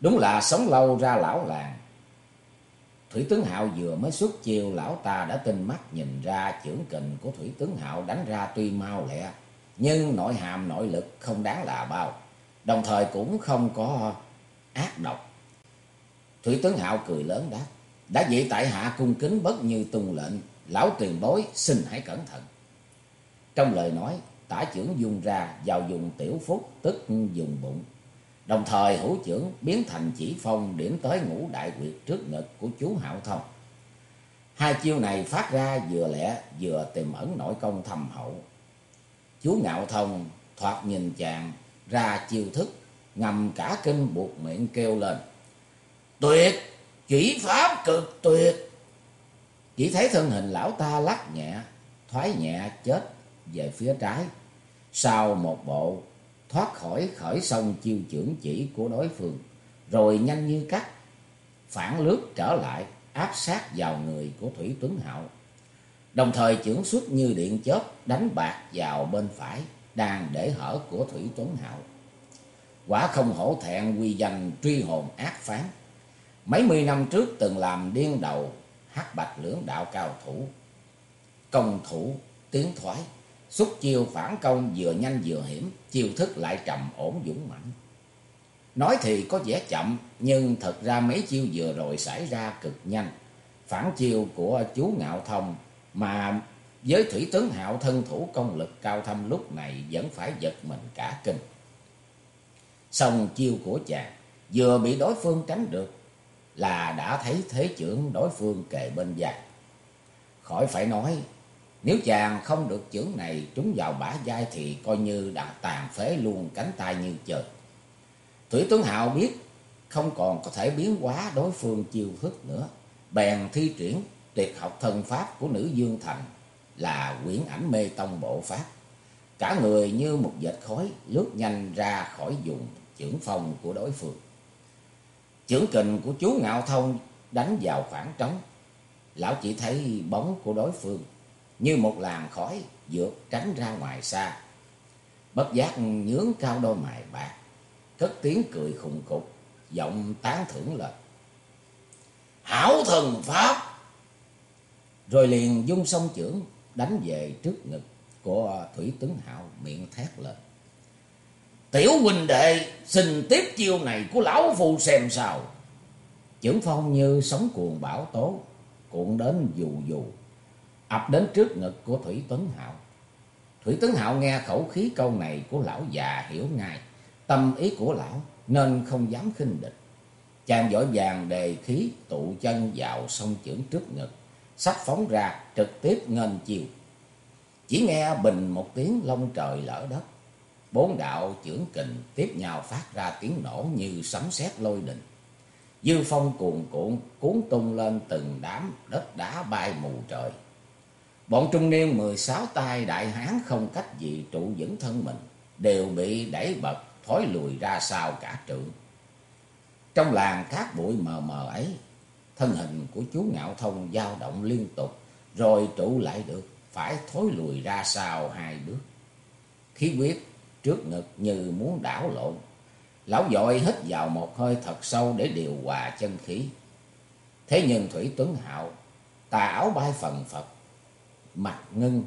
Đúng là sống lâu ra lão làng. Thủy tướng Hạo vừa mới xuất chiêu, lão ta đã tinh mắt nhìn ra chưởng kình của Thủy tướng Hạo đánh ra tuy mau lẹ, nhưng nội hàm nội lực không đáng là bao, đồng thời cũng không có ác độc. Thủy tướng Hạo cười lớn đáp, đã vậy tại hạ cung kính bất như tung lệnh, lão tiền bối xin hãy cẩn thận. Trong lời nói, tả trưởng dùng ra vào dùng tiểu phúc tức dùng bụng. Đồng thời hữu trưởng biến thành chỉ phong điểm tới ngũ đại quyệt trước ngực của chú Hạo Thông. Hai chiêu này phát ra vừa lẽ vừa tiềm ẩn nội công thầm hậu. Chú Ngạo Thông thoạt nhìn chàng ra chiêu thức, ngầm cả kinh buộc miệng kêu lên. Tuyệt! Chỉ pháp cực tuyệt! Chỉ thấy thân hình lão ta lắc nhẹ, thoái nhẹ chết về phía trái. Sau một bộ thoát khỏi khởi sông chiêu trưởng chỉ của đối phương, rồi nhanh như cắt, phản lướt trở lại, áp sát vào người của Thủy Tuấn Hạo. Đồng thời trưởng xuất như điện chớp đánh bạc vào bên phải, đang để hở của Thủy Tuấn Hạo. Quả không hổ thẹn quy danh truy hồn ác phán. Mấy mươi năm trước từng làm điên đầu hắc bạch lưỡng đạo cao thủ. Công thủ tiến thoái Xúc chiêu phản công vừa nhanh vừa hiểm, chiêu thức lại trầm ổn dũng mạnh. Nói thì có vẻ chậm, nhưng thật ra mấy chiêu vừa rồi xảy ra cực nhanh. Phản chiêu của chú Ngạo Thông mà với Thủy Tướng Hạo thân thủ công lực cao thâm lúc này vẫn phải giật mình cả kinh. Xong chiêu của chàng vừa bị đối phương tránh được là đã thấy thế trưởng đối phương kề bên dài. Khỏi phải nói nếu chàng không được chưởng này, trúng vào bả vai thì coi như đã tàn phế luôn cánh tay như trời. Thủy Tuấn Hạo biết không còn có thể biến hóa đối phương chiêu thức nữa. Bèn thi triển tuyệt học thần pháp của nữ Dương Thành là quyển ảnh mê tông bộ pháp. Cả người như một vệt khói lướt nhanh ra khỏi vùng chưởng phong của đối phương. Chưởng kình của chú Ngạo Thông đánh vào khoảng trống. Lão chỉ thấy bóng của đối phương như một làn khói vượt tránh ra ngoài xa. Bất giác nhướng cao đôi mày bạc, cất tiếng cười khùng cục, giọng tán thưởng lên. Hảo thần pháp! Rồi liền dung song trưởng đánh về trước ngực của Thủy Tướng Hạo miệng thét lên. Tiểu huynh đệ xin tiếp chiêu này của lão phù xem sao. Chưởng phong như sóng cuồng bão tố, cuộn đến dù dù ập đến trước ngực của Thủy Tuấn Hạo. Thủy Tuấn Hạo nghe khẩu khí câu này của lão già hiểu ngay tâm ý của lão nên không dám khinh địch. Chàng vội vàng đề khí tụ chân vào sông chưởng trước ngực, sắp phóng ra trực tiếp nghênh chiều. Chỉ nghe bình một tiếng lông trời lỡ đất. Bốn đạo chưởng kình tiếp nhau phát ra tiếng nổ như sấm sét lôi đình. Dư phong cuồn cuộn cuốn tung lên từng đám đất đá bay mù trời. Bọn trung niên 16 tay đại hán không cách gì trụ vững thân mình, đều bị đẩy bật thối lùi ra sau cả trượng. Trong làng cát bụi mờ mờ ấy, thân hình của chú Ngạo Thông dao động liên tục, rồi trụ lại được, phải thối lùi ra sau hai bước. Khí huyết trước ngực như muốn đảo lộn, lão dội hít vào một hơi thật sâu để điều hòa chân khí. Thế nhưng Thủy Tuấn Hạo, tà áo bay phần phật, mặt ngưng.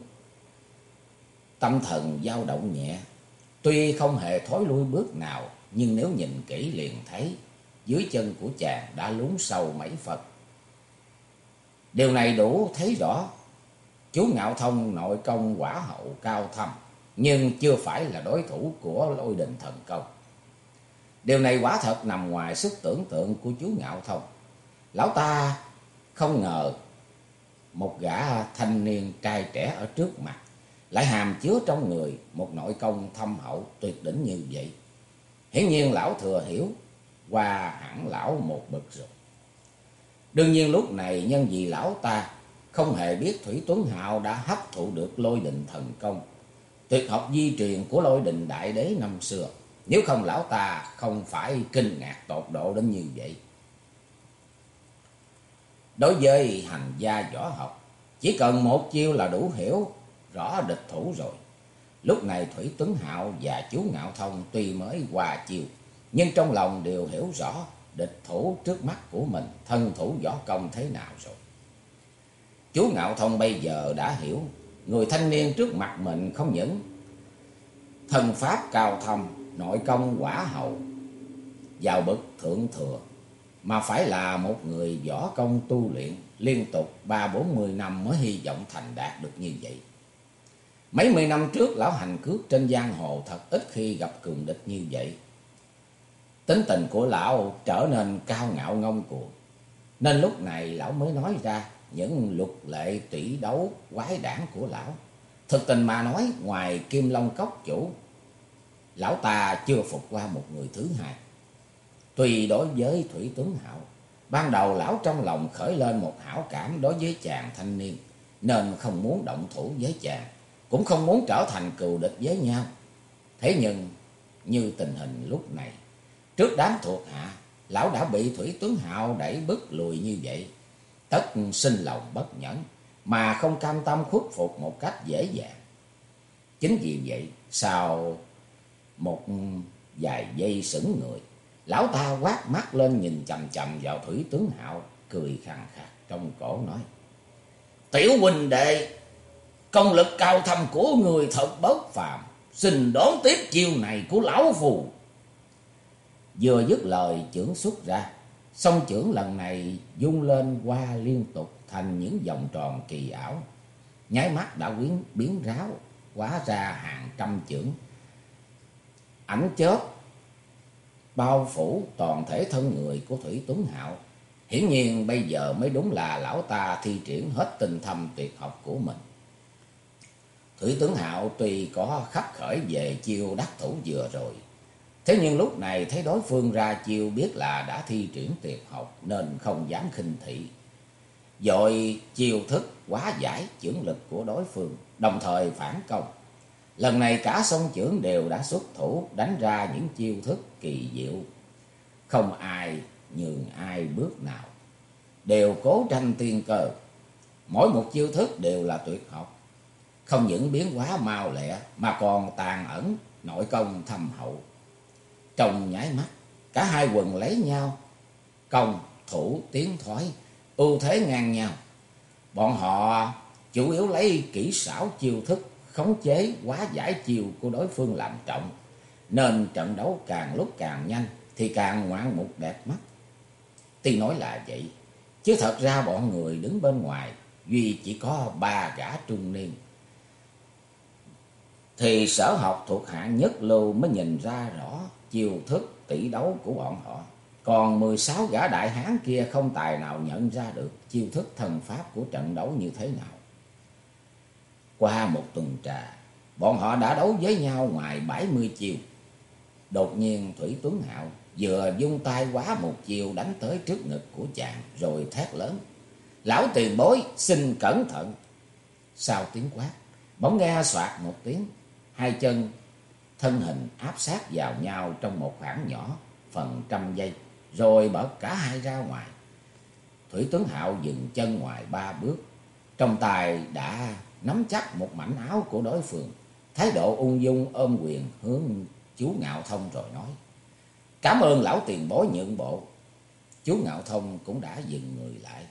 Tâm thần dao động nhẹ, tuy không hề thối lui bước nào, nhưng nếu nhìn kỹ liền thấy dưới chân của chàng đã lún sâu mấy phần. Điều này đủ thấy rõ, chú Ngạo Thông nội công quả hậu cao thâm, nhưng chưa phải là đối thủ của lôi đình thần công. Điều này quả thật nằm ngoài sức tưởng tượng của chú Ngạo Thông. Lão ta không ngờ một gã thanh niên trai trẻ ở trước mặt, lại hàm chứa trong người một nội công thâm hậu tuyệt đỉnh như vậy. Hiển nhiên lão thừa hiểu, qua hẳn lão một bậc rồi. Đương nhiên lúc này nhân vì lão ta không hề biết Thủy Tuấn Hạo đã hấp thụ được lôi đình thần công, tuyệt học di truyền của lôi đình đại đế năm xưa. Nếu không lão ta không phải kinh ngạc tột độ đến như vậy. Đối với hành gia võ học, chỉ cần một chiêu là đủ hiểu rõ địch thủ rồi. Lúc này Thủy Tuấn Hạo và chú Ngạo Thông tuy mới hòa chiêu, nhưng trong lòng đều hiểu rõ địch thủ trước mắt của mình, thân thủ võ công thế nào rồi. Chú Ngạo Thông bây giờ đã hiểu, người thanh niên trước mặt mình không những thần pháp cao thâm, nội công quả hậu, vào bậc thượng thừa, mà phải là một người võ công tu luyện liên tục ba bốn mươi năm mới hy vọng thành đạt được như vậy. Mấy mươi năm trước lão hành cước trên giang hồ thật ít khi gặp cường địch như vậy. Tính tình của lão trở nên cao ngạo ngông cuồng. Nên lúc này lão mới nói ra những luật lệ tỷ đấu quái đản của lão. Thực tình mà nói ngoài Kim Long Cốc chủ, lão ta chưa phục qua một người thứ hai. Tùy đối với Thủy Tuấn Hạo, ban đầu lão trong lòng khởi lên một hảo cảm đối với chàng thanh niên, nên không muốn động thủ với chàng, cũng không muốn trở thành cừu địch với nhau. Thế nhưng, như tình hình lúc này, trước đám thuộc hạ, lão đã bị Thủy Tuấn Hạo đẩy bức lùi như vậy, tất sinh lòng bất nhẫn, mà không cam tâm khuất phục một cách dễ dàng. Chính vì vậy, sau một vài giây sững người, lão ta quát mắt lên nhìn chầm chầm vào Thủy Tướng Hạo, cười khàn khạc trong cổ nói. Tiểu huynh đệ, công lực cao thâm của người thật bất phàm, xin đón tiếp chiêu này của lão phù. Vừa dứt lời trưởng xuất ra, song trưởng lần này dung lên qua liên tục thành những vòng tròn kỳ ảo. Nháy mắt đã biến, biến ráo, quá ra hàng trăm trưởng. Ảnh chớp bao phủ toàn thể thân người của Thủy Tuấn Hạo. Hiển nhiên bây giờ mới đúng là lão ta thi triển hết tinh thâm tuyệt học của mình. Thủy Tuấn Hạo tuy có khắc khởi về chiêu đắc thủ vừa rồi, thế nhưng lúc này thấy đối phương ra chiêu biết là đã thi triển tuyệt học nên không dám khinh thị. Rồi chiêu thức quá giải chưởng lực của đối phương, đồng thời phản công. Lần này cả sông trưởng đều đã xuất thủ đánh ra những chiêu thức kỳ diệu. Không ai nhường ai bước nào. Đều cố tranh tiên cơ. Mỗi một chiêu thức đều là tuyệt học. Không những biến hóa mau lẹ mà còn tàn ẩn nội công thâm hậu. Trong nháy mắt, cả hai quần lấy nhau. Công, thủ, tiến thoái, ưu thế ngang nhau. Bọn họ chủ yếu lấy kỹ xảo chiêu thức khống chế quá giải chiều của đối phương làm trọng, nên trận đấu càng lúc càng nhanh thì càng ngoạn mục đẹp mắt. Tuy nói là vậy, chứ thật ra bọn người đứng bên ngoài duy chỉ có ba gã trung niên. Thì sở học thuộc hạng nhất lưu mới nhìn ra rõ chiều thức tỷ đấu của bọn họ. Còn 16 gã đại hán kia không tài nào nhận ra được chiêu thức thần pháp của trận đấu như thế nào. Qua một tuần trà, bọn họ đã đấu với nhau ngoài bảy mươi chiều. Đột nhiên Thủy Tuấn Hạo vừa dung tay quá một chiều đánh tới trước ngực của chàng rồi thét lớn. Lão tiền bối xin cẩn thận. Sau tiếng quát, bóng nghe soạt một tiếng, hai chân thân hình áp sát vào nhau trong một khoảng nhỏ phần trăm giây, rồi bỏ cả hai ra ngoài. Thủy Tuấn Hạo dừng chân ngoài ba bước, trong tay đã nắm chắc một mảnh áo của đối phương, thái độ ung dung ôm quyền hướng chú Ngạo Thông rồi nói. Cảm ơn lão tiền bối nhượng bộ. Chú Ngạo Thông cũng đã dừng người lại.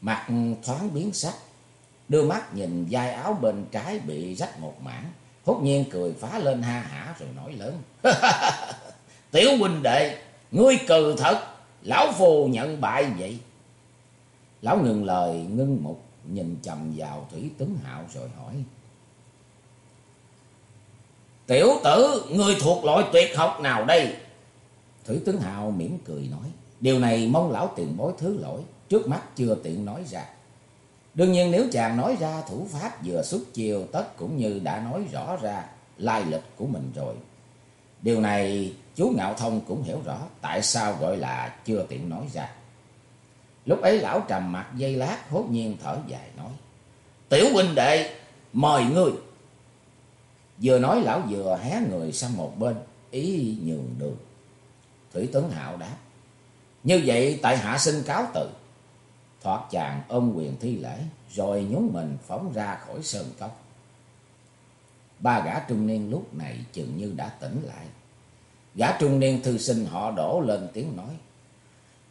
Mặt thoáng biến sắc, đưa mắt nhìn vai áo bên trái bị rách một mảng, hốt nhiên cười phá lên ha hả rồi nói lớn. Tiểu huynh đệ, ngươi cừ thật, lão phù nhận bại vậy. Lão ngừng lời ngưng một nhìn chầm vào Thủy tướng Hạo rồi hỏi. Tiểu tử, người thuộc loại tuyệt học nào đây? Thủy tướng Hạo mỉm cười nói. Điều này mong lão tiền bối thứ lỗi, trước mắt chưa tiện nói ra. Đương nhiên nếu chàng nói ra thủ pháp vừa xuất chiều tất cũng như đã nói rõ ra lai lịch của mình rồi. Điều này chú Ngạo Thông cũng hiểu rõ tại sao gọi là chưa tiện nói ra. Lúc ấy lão trầm mặt dây lát hốt nhiên thở dài nói. Tiểu huynh đệ, mời ngươi. Vừa nói lão vừa hé người sang một bên, ý nhường đường. Thủy tướng Hạo đáp. Như vậy tại hạ xin cáo từ. Thoạt chàng ôm quyền thi lễ, rồi nhún mình phóng ra khỏi sơn cốc. Ba gã trung niên lúc này chừng như đã tỉnh lại. Gã trung niên thư sinh họ đổ lên tiếng nói.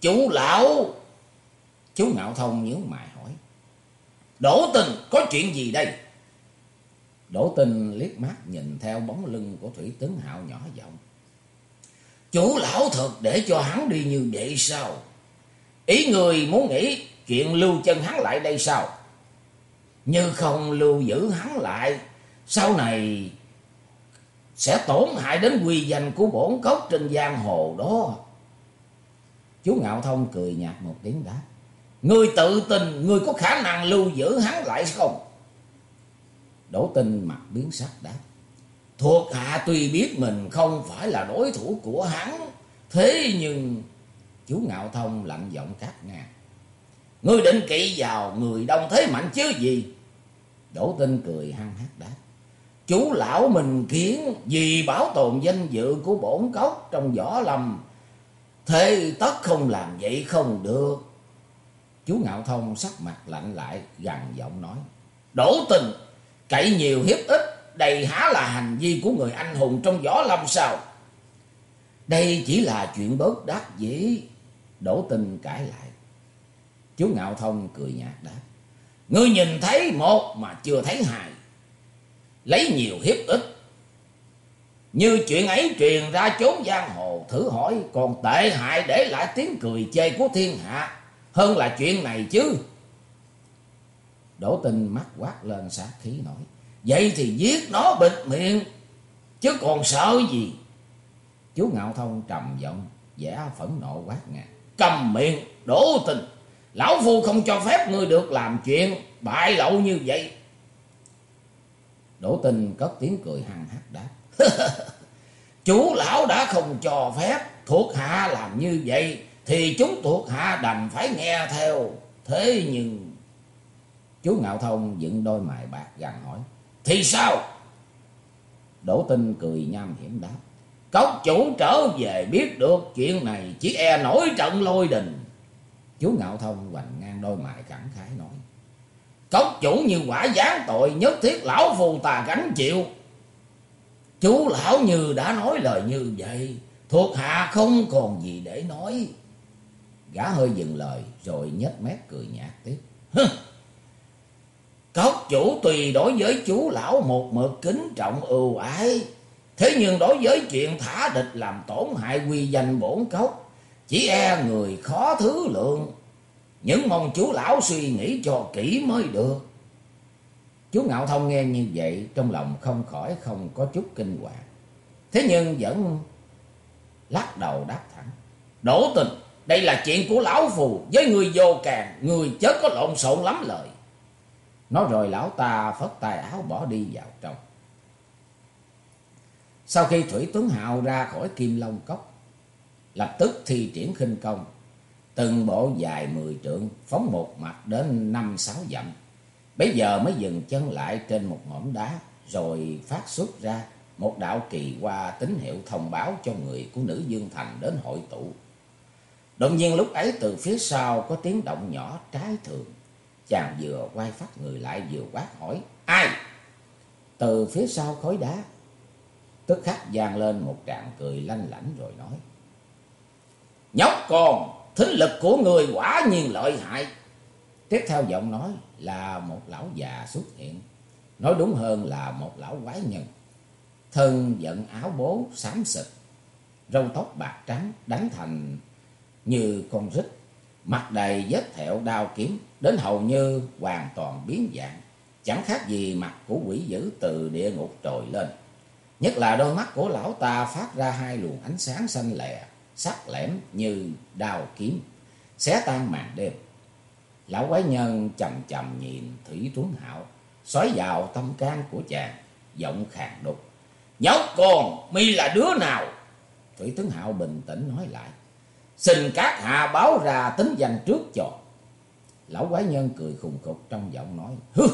Chú lão! Chú Ngạo Thông nhớ mày hỏi. Đỗ tình có chuyện gì đây? Đỗ tình liếc mắt nhìn theo bóng lưng của Thủy Tướng Hạo nhỏ giọng. Chú lão thật để cho hắn đi như vậy sao? Ý người muốn nghĩ chuyện lưu chân hắn lại đây sao? Như không lưu giữ hắn lại, sau này sẽ tổn hại đến quy danh của bổn cốc trên giang hồ đó. Chú Ngạo Thông cười nhạt một tiếng đáp. Người tự tin, người có khả năng lưu giữ hắn lại không? Đỗ tinh mặt biến sắc đáp. Thuộc hạ tuy biết mình không phải là đối thủ của hắn. Thế nhưng... Chú Ngạo Thông lạnh giọng cắt ngang. Ngươi định kỵ vào người đông thế mạnh chứ gì? Đỗ tinh cười hăng hát đáp. Chú lão mình kiến vì bảo tồn danh dự của bổn cốc trong võ lâm. Thế tất không làm vậy không được. Chú Ngạo Thông sắc mặt lạnh lại gần giọng nói. đổ tình, cậy nhiều hiếp ít, đây há là hành vi của người anh hùng trong võ lâm sao? Đây chỉ là chuyện bớt đắc dĩ. đổ tình cãi lại. Chú Ngạo Thông cười nhạt đáp. Ngươi nhìn thấy một mà chưa thấy hai. Lấy nhiều hiếp ít. Như chuyện ấy truyền ra chốn giang hồ thử hỏi còn tệ hại để lại tiếng cười chê của thiên hạ hơn là chuyện này chứ. Đỗ tình mắt quát lên sát khí nổi Vậy thì giết nó bịt miệng. Chứ còn sợ gì. Chú Ngạo Thông trầm giọng. vẻ phẫn nộ quát ngạc. Cầm miệng. Đỗ tình. Lão Phu không cho phép ngươi được làm chuyện. Bại lậu như vậy. Đỗ tình cất tiếng cười hăng hát đáp. Chú lão đã không cho phép thuộc hạ làm như vậy thì chúng thuộc hạ đành phải nghe theo. Thế nhưng... Chú Ngạo Thông dựng đôi mày bạc gằn hỏi. Thì sao? Đỗ Tinh cười nham hiểm đáp. Cốc chủ trở về biết được chuyện này, chỉ e nổi trận lôi đình. Chú Ngạo Thông hoành ngang đôi mày cảm khái nói. Cốc chủ như quả gián tội nhất thiết lão phù tà gánh chịu. Chú lão như đã nói lời như vậy. Thuộc hạ không còn gì để nói. Gã hơi dừng lời, rồi nhếch mép cười nhạt tiếp. Cốc chủ tùy đối với chú lão một mực kính trọng ưu ái. Thế nhưng đối với chuyện thả địch làm tổn hại quy danh bổn cốc. Chỉ e người khó thứ lượng. Những mong chú lão suy nghĩ cho kỹ mới được. Chú Ngạo Thông nghe như vậy, trong lòng không khỏi không có chút kinh hoàng. Thế nhưng vẫn lắc đầu đáp thẳng. Đổ tình đây là chuyện của lão phù với người vô càng, người chớ có lộn xộn lắm lời. Nói rồi lão ta phất tay áo bỏ đi vào trong. Sau khi Thủy Tuấn Hạo ra khỏi Kim Long Cốc, lập tức thi triển khinh công, từng bộ dài mười trượng, phóng một mặt đến năm sáu dặm. Bây giờ mới dừng chân lại trên một mỏm đá, rồi phát xuất ra một đạo kỳ qua tín hiệu thông báo cho người của nữ Dương Thành đến hội tụ. Đột nhiên lúc ấy từ phía sau có tiếng động nhỏ trái thường. Chàng vừa quay phát người lại vừa quát hỏi. Ai? Từ phía sau khối đá. Tức khắc vang lên một tràng cười lanh lảnh rồi nói. Nhóc con, thính lực của người quả nhiên lợi hại. Tiếp theo giọng nói là một lão già xuất hiện. Nói đúng hơn là một lão quái nhân. Thân giận áo bố xám xịt. Râu tóc bạc trắng đánh thành như con rít, mặt đầy vết thẹo đao kiếm, đến hầu như hoàn toàn biến dạng, chẳng khác gì mặt của quỷ dữ từ địa ngục trồi lên. Nhất là đôi mắt của lão ta phát ra hai luồng ánh sáng xanh lè, sắc lẻm như đao kiếm, xé tan màn đêm. Lão quái nhân chầm chầm nhìn Thủy Tuấn Hạo, xói vào tâm can của chàng, giọng khàn đục. Nhóc con, mi là đứa nào? Thủy Tuấn Hạo bình tĩnh nói lại. Xin các hạ báo ra tính danh trước cho. Lão quái nhân cười khùng khục trong giọng nói.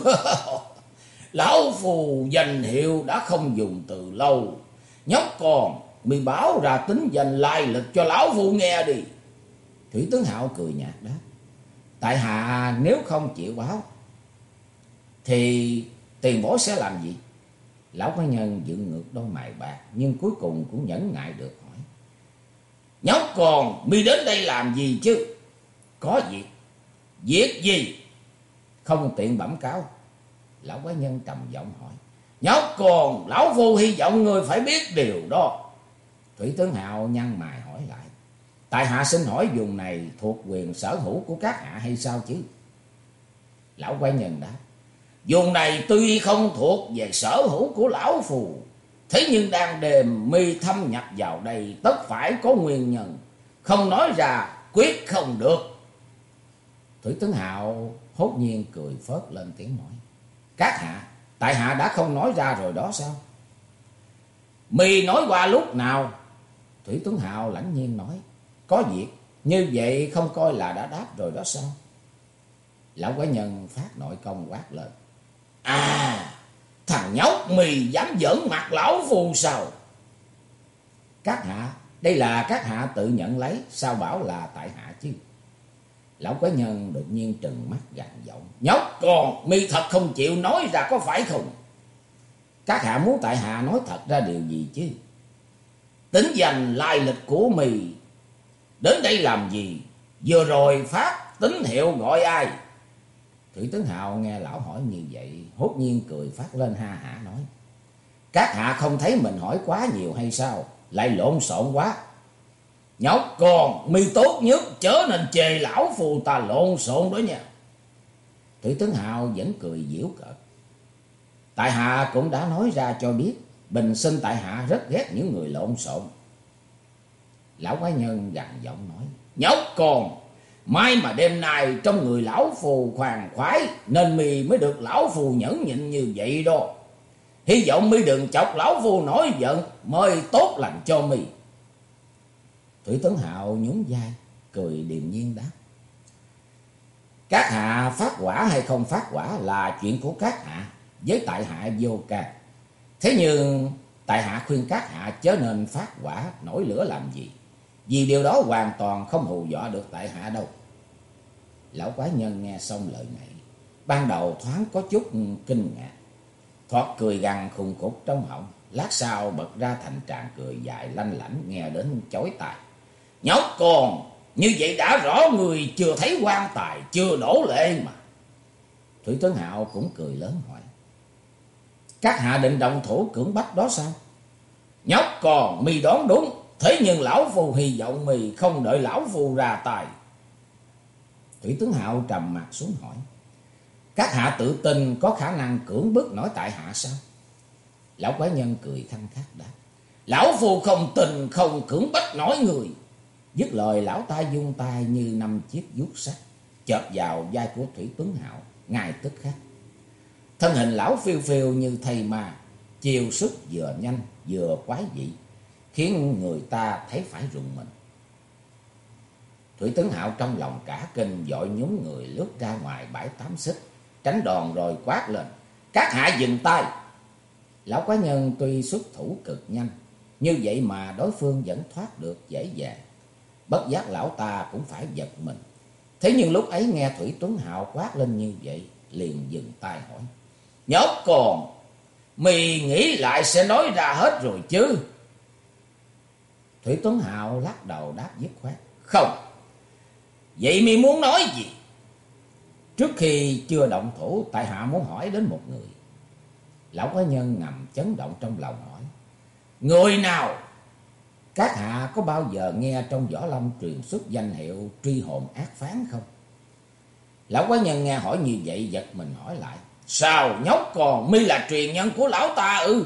Lão phù danh hiệu đã không dùng từ lâu. Nhóc con, mi báo ra tính danh lai lịch cho lão phù nghe đi. Thủy tướng Hạo cười nhạt đó. Tại hạ nếu không chịu báo, thì tiền bối sẽ làm gì? Lão quái nhân dựng ngược đôi mày bạc, nhưng cuối cùng cũng nhẫn ngại được Nhóc còn mi đến đây làm gì chứ? Có việc. Việc gì? Không tiện bẩm cáo. Lão quái nhân trầm giọng hỏi. Nhóc còn, lão phu hy vọng người phải biết điều đó. Thủy tướng Hạo nhăn mày hỏi lại. Tại hạ xin hỏi vùng này thuộc quyền sở hữu của các hạ hay sao chứ? Lão quái nhân đáp. Vùng này tuy không thuộc về sở hữu của lão phù. Thế nhưng đang đềm mi thâm nhập vào đây tất phải có nguyên nhân. Không nói ra quyết không được. Thủy tướng Hạo hốt nhiên cười phớt lên tiếng nói. Các hạ, tại hạ đã không nói ra rồi đó sao? Mi nói qua lúc nào? Thủy tướng Hạo lãnh nhiên nói. Có việc, như vậy không coi là đã đáp rồi đó sao? Lão quái nhân phát nội công quát lên. À, thằng nhóc mì dám giỡn mặt lão phù sao? Các hạ, đây là các hạ tự nhận lấy, sao bảo là tại hạ chứ? Lão quái nhân đột nhiên trừng mắt gằn giọng. Nhóc con, mi thật không chịu nói ra có phải không? Các hạ muốn tại hạ nói thật ra điều gì chứ? Tính danh lai lịch của mì Đến đây làm gì? Vừa rồi phát tín hiệu gọi ai? Thủy tướng hào nghe lão hỏi như vậy, hốt nhiên cười phát lên ha hả nói. Các hạ không thấy mình hỏi quá nhiều hay sao? Lại lộn xộn quá. Nhóc con, mi tốt nhất chớ nên chê lão phù ta lộn xộn đó nha. Thủy tướng hào vẫn cười diễu cợt. Tại hạ cũng đã nói ra cho biết, bình sinh tại hạ rất ghét những người lộn xộn. Lão quái nhân gằn giọng nói. Nhóc con, mai mà đêm nay trong người lão phù khoan khoái nên mi mới được lão phù nhẫn nhịn như vậy đó. Hy vọng mi đừng chọc lão phù nổi giận mời tốt lành cho mi. Thủy Tấn Hạo nhún vai, cười điềm nhiên đáp. Các hạ phát quả hay không phát quả là chuyện của các hạ, với tại hạ vô can. Thế nhưng tại hạ khuyên các hạ chớ nên phát quả nổi lửa làm gì. Vì điều đó hoàn toàn không hù dọa được tại hạ đâu. Lão quái nhân nghe xong lời này. Ban đầu thoáng có chút kinh ngạc. Thoát cười gằn khùng khục trong họng. Lát sau bật ra thành tràng cười dài lanh lảnh nghe đến chói tai. Nhóc con, như vậy đã rõ người chưa thấy quan tài, chưa đổ lệ mà. Thủy Tướng Hạo cũng cười lớn hỏi. Các hạ định động thủ cưỡng bách đó sao? Nhóc con, mi đoán đúng. Thế nhưng lão phù hy vọng mì không đợi lão phù ra tài. Thủy tướng Hạo trầm mặt xuống hỏi. Các hạ tự tin có khả năng cưỡng bức nói tại hạ sao? Lão quái nhân cười thanh khát đáp. Lão phù không tình không cưỡng bách nói người. Dứt lời, lão ta dung tay như năm chiếc vuốt sắt. Chợt vào vai của Thủy tướng Hạo ngài tức khắc. Thân hình lão phiêu phiêu như thầy mà Chiều sức vừa nhanh vừa quái dị khiến người ta thấy phải rùng mình. Thủy tướng Hạo trong lòng cả kinh dội nhúng người lướt ra ngoài bãi tám xích, tránh đòn rồi quát lên. Các hạ dừng tay! Lão quá nhân tuy xuất thủ cực nhanh, như vậy mà đối phương vẫn thoát được dễ dàng. Bất giác lão ta cũng phải giật mình. Thế nhưng lúc ấy nghe Thủy Tuấn Hạo quát lên như vậy, liền dừng tay hỏi. Nhóc còn, mì nghĩ lại sẽ nói ra hết rồi chứ? Thủy Tuấn Hạo lắc đầu đáp dứt khoát. Không. Vậy mi muốn nói gì? Trước khi chưa động thủ, tại hạ muốn hỏi đến một người. Lão quái nhân ngầm chấn động trong lòng hỏi. Người nào? Các hạ có bao giờ nghe trong võ lâm truyền xuất danh hiệu truy hồn ác phán không? Lão quái nhân nghe hỏi như vậy giật mình hỏi lại. Sao nhóc còn mi là truyền nhân của lão ta ư?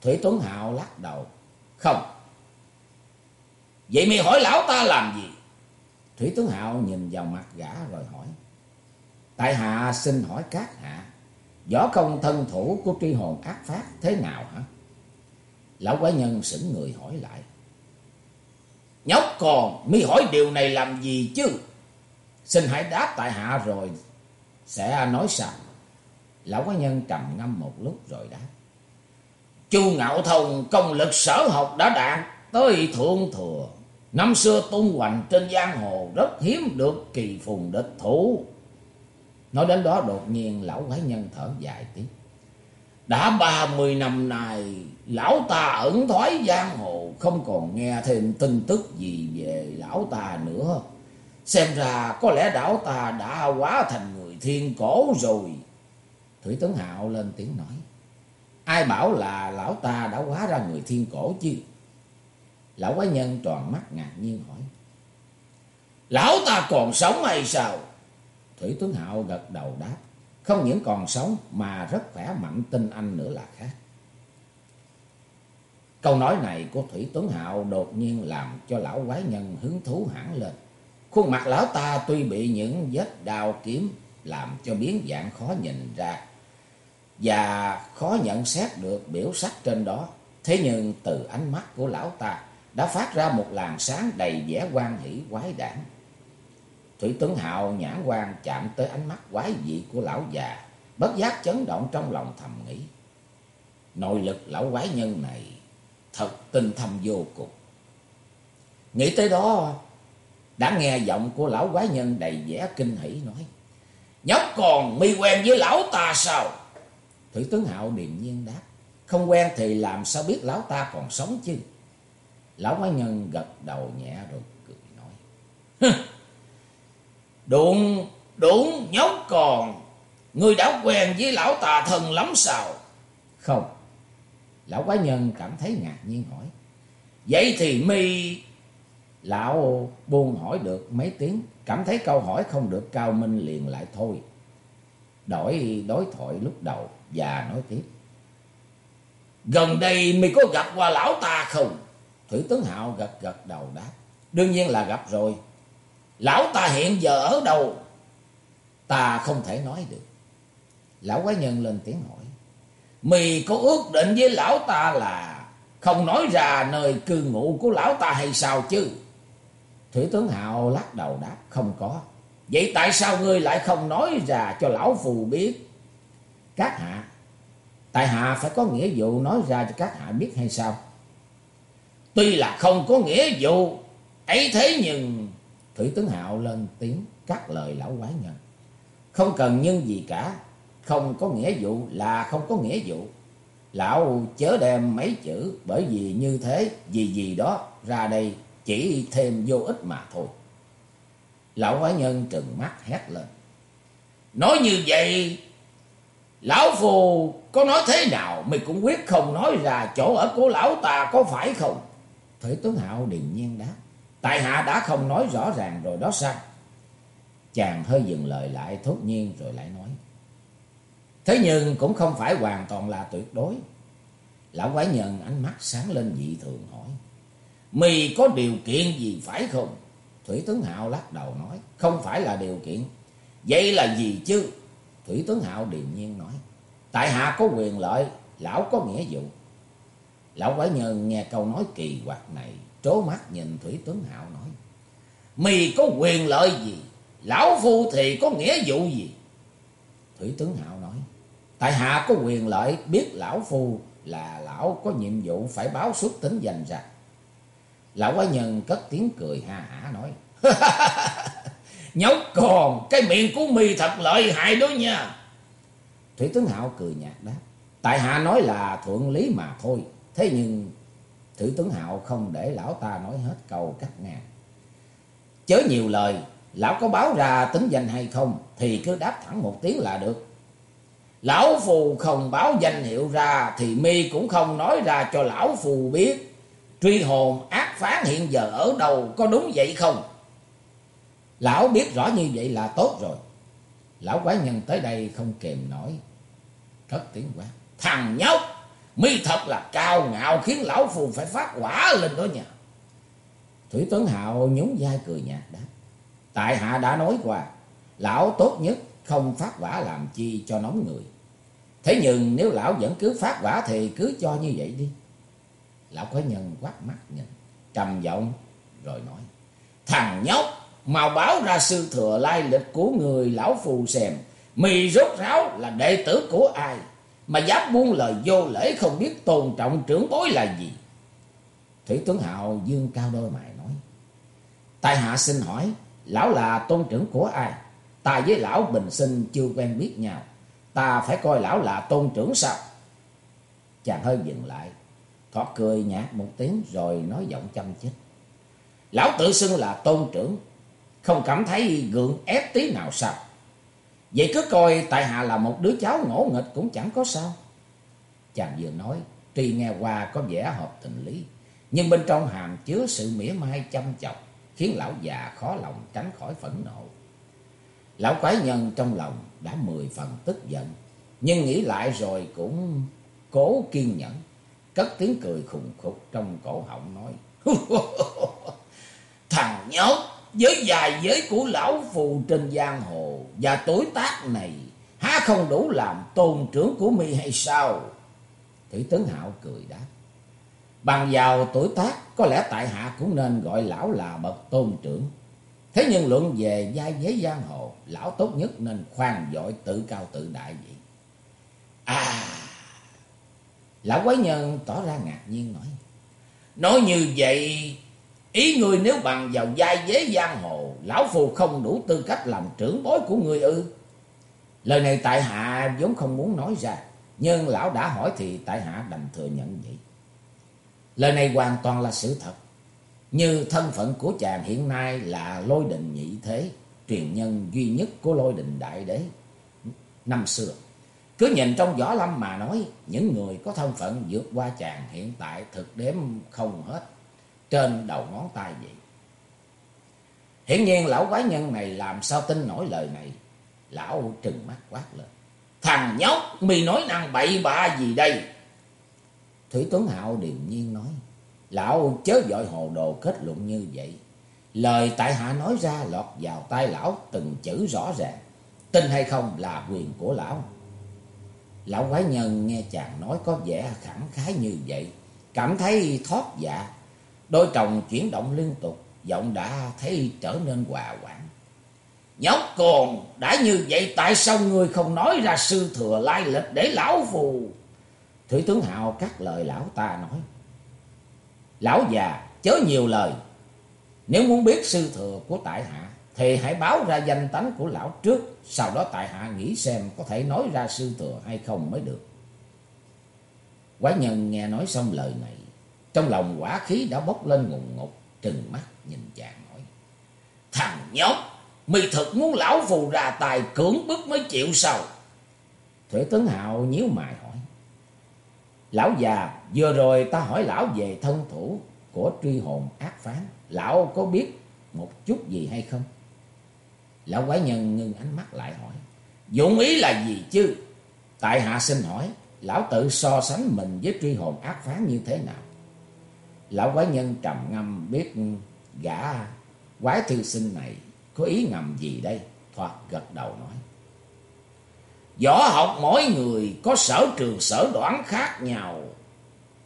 Thủy Tuấn Hạo lắc đầu. Không. Vậy mày hỏi lão ta làm gì? Thủy tướng Hạo nhìn vào mặt gã rồi hỏi. Tại hạ xin hỏi các hạ. Võ công thân thủ của tri hồn ác phát thế nào hả? Lão quái nhân sững người hỏi lại. Nhóc còn, mi hỏi điều này làm gì chứ? Xin hãy đáp tại hạ rồi sẽ nói sao? Lão quái nhân trầm ngâm một lúc rồi đáp. Chu Ngạo Thông công lực sở học đã đạt tới thượng thừa. Năm xưa tung hoành trên giang hồ rất hiếm được kỳ phùng địch thủ. Nói đến đó đột nhiên lão quái nhân thở dài tiếng Đã ba mươi năm nay, lão ta ẩn thoái giang hồ, không còn nghe thêm tin tức gì về lão ta nữa. Xem ra có lẽ lão ta đã quá thành người thiên cổ rồi. Thủy Tấn Hạo lên tiếng nói. Ai bảo là lão ta đã quá ra người thiên cổ chứ? Lão quái nhân tròn mắt ngạc nhiên hỏi. Lão ta còn sống hay sao? Thủy Tuấn Hạo gật đầu đáp. Không những còn sống mà rất khỏe mạnh tin anh nữa là khác. Câu nói này của Thủy Tuấn Hạo đột nhiên làm cho lão quái nhân hứng thú hẳn lên. Khuôn mặt lão ta tuy bị những vết đao kiếm làm cho biến dạng khó nhìn ra và khó nhận xét được biểu sắc trên đó. Thế nhưng từ ánh mắt của lão ta đã phát ra một làn sáng đầy vẻ quan hỷ quái đản. Thủy tướng Hạo nhãn quan chạm tới ánh mắt quái dị của lão già, bất giác chấn động trong lòng thầm nghĩ. Nội lực lão quái nhân này thật tinh thâm vô cùng. Nghĩ tới đó, đã nghe giọng của lão quái nhân đầy vẻ kinh hỉ nói. Nhóc còn mi quen với lão ta sao? Thủy tướng Hạo điềm nhiên đáp. Không quen thì làm sao biết lão ta còn sống chứ? Lão quái nhân gật đầu nhẹ rồi cười nói. Đúng, đúng, nhóc còn. Ngươi đã quen với lão tà thần lắm sao? Không. Lão quái nhân cảm thấy ngạc nhiên hỏi. Vậy thì mi... Lão buông hỏi được mấy tiếng. Cảm thấy câu hỏi không được cao minh liền lại thôi. Đổi đối thoại lúc đầu và nói tiếp. Gần đây mi có gặp qua lão ta không? Thử tướng Hạo gật gật đầu đáp. Đương nhiên là gặp rồi. Lão ta hiện giờ ở đâu? Ta không thể nói được. Lão quái nhân lên tiếng hỏi. Mì có ước định với lão ta là không nói ra nơi cư ngụ của lão ta hay sao chứ? Thủy tướng Hạo lắc đầu đáp không có. Vậy tại sao ngươi lại không nói ra cho lão phù biết? Các hạ, tại hạ phải có nghĩa vụ nói ra cho các hạ biết hay sao? Tuy là không có nghĩa vụ, ấy thế nhưng Thủy tướng Hạo lên tiếng cắt lời lão quái nhân. Không cần nhân gì cả, không có nghĩa vụ là không có nghĩa vụ. Lão chớ đem mấy chữ bởi vì như thế gì gì đó ra đây chỉ thêm vô ích mà thôi. Lão quái nhân trừng mắt hét lên. Nói như vậy, lão phù có nói thế nào mày cũng quyết không nói ra chỗ ở của lão ta có phải không? Thủy Tuấn Hạo điềm nhiên đáp. Tại hạ đã không nói rõ ràng rồi đó sao? Chàng hơi dừng lời lại thốt nhiên rồi lại nói. Thế nhưng cũng không phải hoàn toàn là tuyệt đối. Lão quái nhân ánh mắt sáng lên dị thường hỏi. Mì có điều kiện gì phải không? Thủy Tuấn Hạo lắc đầu nói. Không phải là điều kiện. Vậy là gì chứ? Thủy Tuấn Hạo điềm nhiên nói. Tại hạ có quyền lợi, lão có nghĩa vụ. Lão quái nhân nghe câu nói kỳ quặc này trố mắt nhìn Thủy Tuấn Hạo nói. Mì có quyền lợi gì? Lão Phu thì có nghĩa vụ gì? Thủy Tuấn Hạo nói. Tại hạ có quyền lợi biết Lão Phu là Lão có nhiệm vụ phải báo xuất tính danh ra. Lão quái nhân cất tiếng cười ha hả nói. Nhóc còn, cái miệng của mì thật lợi hại đó nha. Thủy Tuấn Hạo cười nhạt đáp. Tại hạ nói là thuận lý mà thôi. Thế nhưng thử Tuấn Hạo không để lão ta nói hết câu cắt ngang. Chớ nhiều lời, lão có báo ra tính danh hay không thì cứ đáp thẳng một tiếng là được. Lão phù không báo danh hiệu ra thì mi cũng không nói ra cho lão phù biết. Truy hồn ác phán hiện giờ ở đâu có đúng vậy không? Lão biết rõ như vậy là tốt rồi. Lão quái nhân tới đây không kềm nổi. Cất tiếng quát. Thằng nhóc! Mi thật là cao ngạo khiến lão phù phải phát quả lên đó nha. Thủy Tuấn Hạo nhún vai cười nhạt đáp. Tại hạ đã nói qua, lão tốt nhất không phát quả làm chi cho nóng người. Thế nhưng nếu lão vẫn cứ phát quả thì cứ cho như vậy đi. Lão quái nhân quát mắt nhìn, trầm giọng rồi nói. Thằng nhóc, mau báo ra sư thừa lai lịch của người lão phù xem. Mì rốt ráo là đệ tử của ai? Mà dám buông lời vô lễ không biết tôn trọng trưởng bối là gì. Thủy Tuấn Hạo dương cao đôi mày nói. Tài hạ xin hỏi, lão là tôn trưởng của ai? Ta với lão bình sinh chưa quen biết nhau. Ta phải coi lão là tôn trưởng sao? Chàng hơi dừng lại, thoát cười nhạt một tiếng rồi nói giọng chăm chích. Lão tự xưng là tôn trưởng, không cảm thấy gượng ép tí nào sao? Vậy cứ coi tại hạ là một đứa cháu ngỗ nghịch cũng chẳng có sao. Chàng vừa nói, tuy nghe qua có vẻ hợp tình lý, nhưng bên trong hàm chứa sự mỉa mai chăm chọc, khiến lão già khó lòng tránh khỏi phẫn nộ. Lão quái nhân trong lòng đã mười phần tức giận, nhưng nghĩ lại rồi cũng cố kiên nhẫn, cất tiếng cười khùng khục trong cổ họng nói. Thằng nhóc, với dài giới của lão phù trên giang hồ và tuổi tác này, há không đủ làm tôn trưởng của mi hay sao? Thủy Tấn Hạo cười đáp. Bằng vào tuổi tác, có lẽ tại hạ cũng nên gọi lão là bậc tôn trưởng. Thế nhưng luận về giai giới giang hồ, lão tốt nhất nên khoan dội tự cao tự đại vậy. À, lão quái nhân tỏ ra ngạc nhiên nói. Nói như vậy, ý người nếu bằng vào giai dế giang hồ, lão phù không đủ tư cách làm trưởng bối của người ư. Lời này tại hạ vốn không muốn nói ra, nhưng lão đã hỏi thì tại hạ đành thừa nhận vậy. Lời này hoàn toàn là sự thật. Như thân phận của chàng hiện nay là lôi đình nhị thế, truyền nhân duy nhất của lôi đình đại đế. Năm xưa, cứ nhìn trong võ lâm mà nói, những người có thân phận vượt qua chàng hiện tại thực đếm không hết, trên đầu ngón tay vậy. Hiển nhiên lão quái nhân này làm sao tin nổi lời này. Lão trừng mắt quát lên. Thằng nhóc, mì nói năng bậy bạ gì đây? Thủy Tuấn Hạo điềm nhiên nói. Lão chớ dội hồ đồ kết luận như vậy. Lời tại hạ nói ra lọt vào tai lão từng chữ rõ ràng. Tin hay không là quyền của lão. Lão quái nhân nghe chàng nói có vẻ khẳng khái như vậy. Cảm thấy thoát dạ. Đôi chồng chuyển động liên tục. Giọng đã thấy trở nên hòa quản Nhóc còn đã như vậy tại sao người không nói ra sư thừa lai lịch để lão phù Thủy tướng hào cắt lời lão ta nói. Lão già, chớ nhiều lời. Nếu muốn biết sư thừa của tại hạ, thì hãy báo ra danh tánh của lão trước. Sau đó tại hạ nghĩ xem có thể nói ra sư thừa hay không mới được. Quái nhân nghe nói xong lời này. Trong lòng quả khí đã bốc lên ngùng ngục. Trừng mắt nhìn chàng nói. Thằng nhóc, mi thật muốn lão phù ra tài cưỡng bức mới chịu sao? Thủy tấn Hạo nhíu mày hỏi. Lão già, vừa rồi ta hỏi lão về thân thủ của truy hồn ác phán. Lão có biết một chút gì hay không? Lão quái nhân ngưng ánh mắt lại hỏi. Dụng ý là gì chứ? Tại hạ xin hỏi, lão tự so sánh mình với truy hồn ác phán như thế nào? Lão quái nhân trầm ngâm biết gã quái thư sinh này có ý ngầm gì đây? Thoạt gật đầu nói. Võ học mỗi người có sở trường sở đoán khác nhau.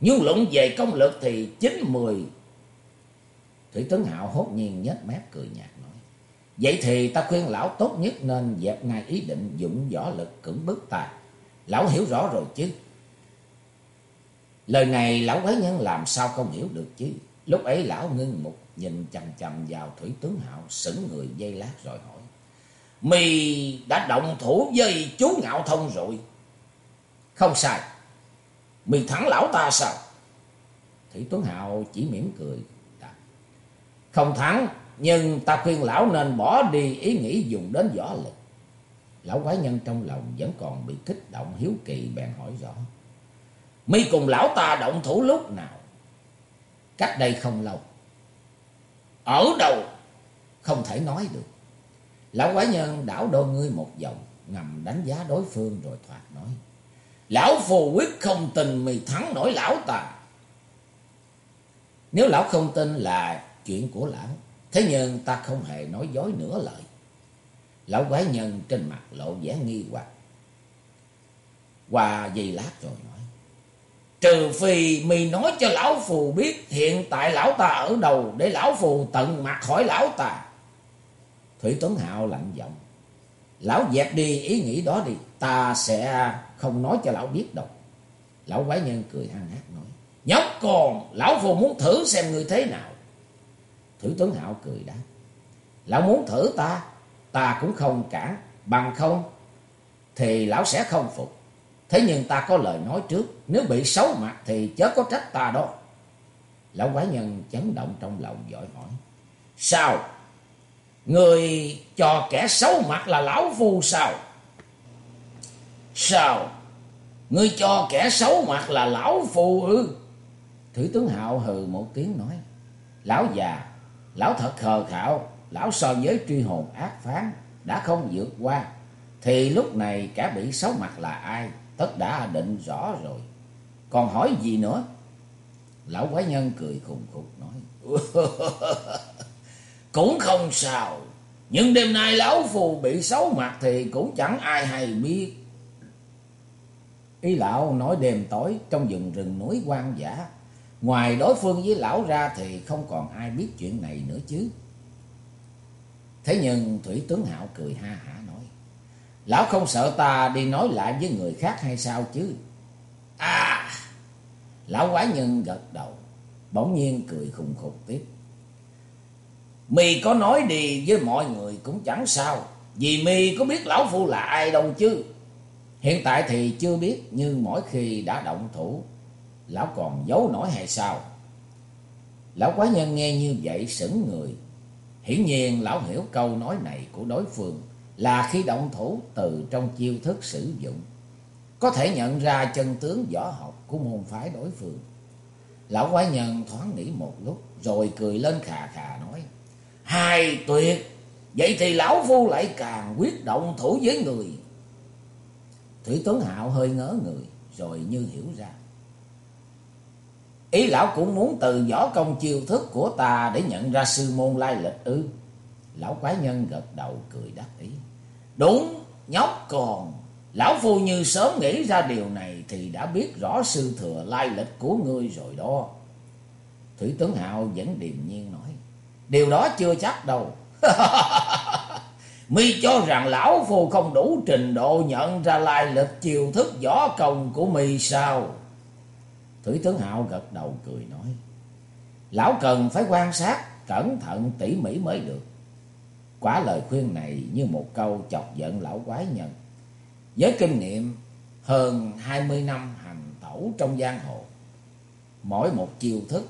Nhưng luận về công lực thì chín mười. Thủy Tấn Hạo hốt nhiên nhếch mép cười nhạt nói. Vậy thì ta khuyên lão tốt nhất nên dẹp ngay ý định dụng võ lực cưỡng bức ta. Lão hiểu rõ rồi chứ. Lời này lão quái nhân làm sao không hiểu được chứ. Lúc ấy lão ngưng mục nhìn chầm chầm vào Thủy Tướng Hạo sững người dây lát rồi hỏi. Mì đã động thủ với chú Ngạo Thông rồi. Không sai. Mì thắng lão ta sao? Thủy Tuấn Hạo chỉ mỉm cười. Đã. Không thắng, nhưng ta khuyên lão nên bỏ đi ý nghĩ dùng đến võ lực. Lão quái nhân trong lòng vẫn còn bị kích động hiếu kỳ bèn hỏi rõ. Mi cùng lão ta động thủ lúc nào? Cách đây không lâu. Ở đâu? Không thể nói được. Lão quái nhân đảo đôi ngươi một vòng, ngầm đánh giá đối phương rồi thoạt nói. Lão phù quyết không tin mì thắng nổi lão ta. Nếu lão không tin là chuyện của lão, thế nhưng ta không hề nói dối nửa lời. Lão quái nhân trên mặt lộ vẻ nghi hoặc. Qua giây lát rồi nói. Trừ phi mì nói cho lão phù biết hiện tại lão ta ở đâu để lão phù tận mặt hỏi lão ta. Thủy Tuấn Hạo lạnh giọng. Lão dẹp đi ý nghĩ đó đi. Ta sẽ không nói cho lão biết đâu. Lão quái nhân cười hăng hát nói. Nhóc con, lão phù muốn thử xem người thế nào. Thủy Tuấn Hạo cười đáp. Lão muốn thử ta, ta cũng không cả Bằng không, thì lão sẽ không phục. Thế nhưng ta có lời nói trước, nếu bị xấu mặt thì chớ có trách ta đó. Lão quái nhân chấn động trong lòng giỏi hỏi. Sao? Người cho kẻ xấu mặt là lão phu sao? Sao? người cho kẻ xấu mặt là lão phu ư? Thủy tướng Hạo hừ một tiếng nói. Lão già, lão thật khờ khạo, lão so với truy hồn ác phán đã không vượt qua. Thì lúc này kẻ bị xấu mặt là ai? Tất đã định rõ rồi. Còn hỏi gì nữa? Lão quái nhân cười khùng khục nói. cũng không sao. Nhưng đêm nay lão phù bị xấu mặt thì cũng chẳng ai hay biết. Ý lão nói đêm tối, trong rừng rừng núi quan giả. Ngoài đối phương với lão ra thì không còn ai biết chuyện này nữa chứ. Thế nhưng Thủy tướng Hạo cười ha hả. Lão không sợ ta đi nói lại với người khác hay sao chứ? À! Lão quái nhân gật đầu. Bỗng nhiên cười khùng khùng tiếp. Mì có nói đi với mọi người cũng chẳng sao. Vì mì có biết lão phu là ai đâu chứ. Hiện tại thì chưa biết, nhưng mỗi khi đã động thủ. Lão còn giấu nổi hay sao? Lão quái nhân nghe như vậy sững người. Hiển nhiên lão hiểu câu nói này của đối phương là khi động thủ từ trong chiêu thức sử dụng. Có thể nhận ra chân tướng võ học của môn phái đối phương. Lão quái nhân thoáng nghĩ một lúc rồi cười lên khà khà nói. Hai tuyệt, vậy thì lão phu lại càng quyết động thủ với người. Thủy Tuấn Hạo hơi ngớ người rồi như hiểu ra. Ý lão cũng muốn từ võ công chiêu thức của ta để nhận ra sư môn lai lịch ư. Lão quái nhân gật đầu cười đáp ý. Đúng, nhóc còn. Lão phu như sớm nghĩ ra điều này thì đã biết rõ sư thừa lai lịch của ngươi rồi đó. Thủy tướng Hạo vẫn điềm nhiên nói. Điều đó chưa chắc đâu. Mi cho rằng lão phu không đủ trình độ nhận ra lai lịch chiều thức võ công của mi sao? Thủy tướng Hạo gật đầu cười nói. Lão cần phải quan sát, cẩn thận tỉ mỉ mới được. Quả lời khuyên này như một câu chọc giận lão quái nhân. Với kinh nghiệm hơn 20 năm hành tẩu trong giang hồ. Mỗi một chiêu thức,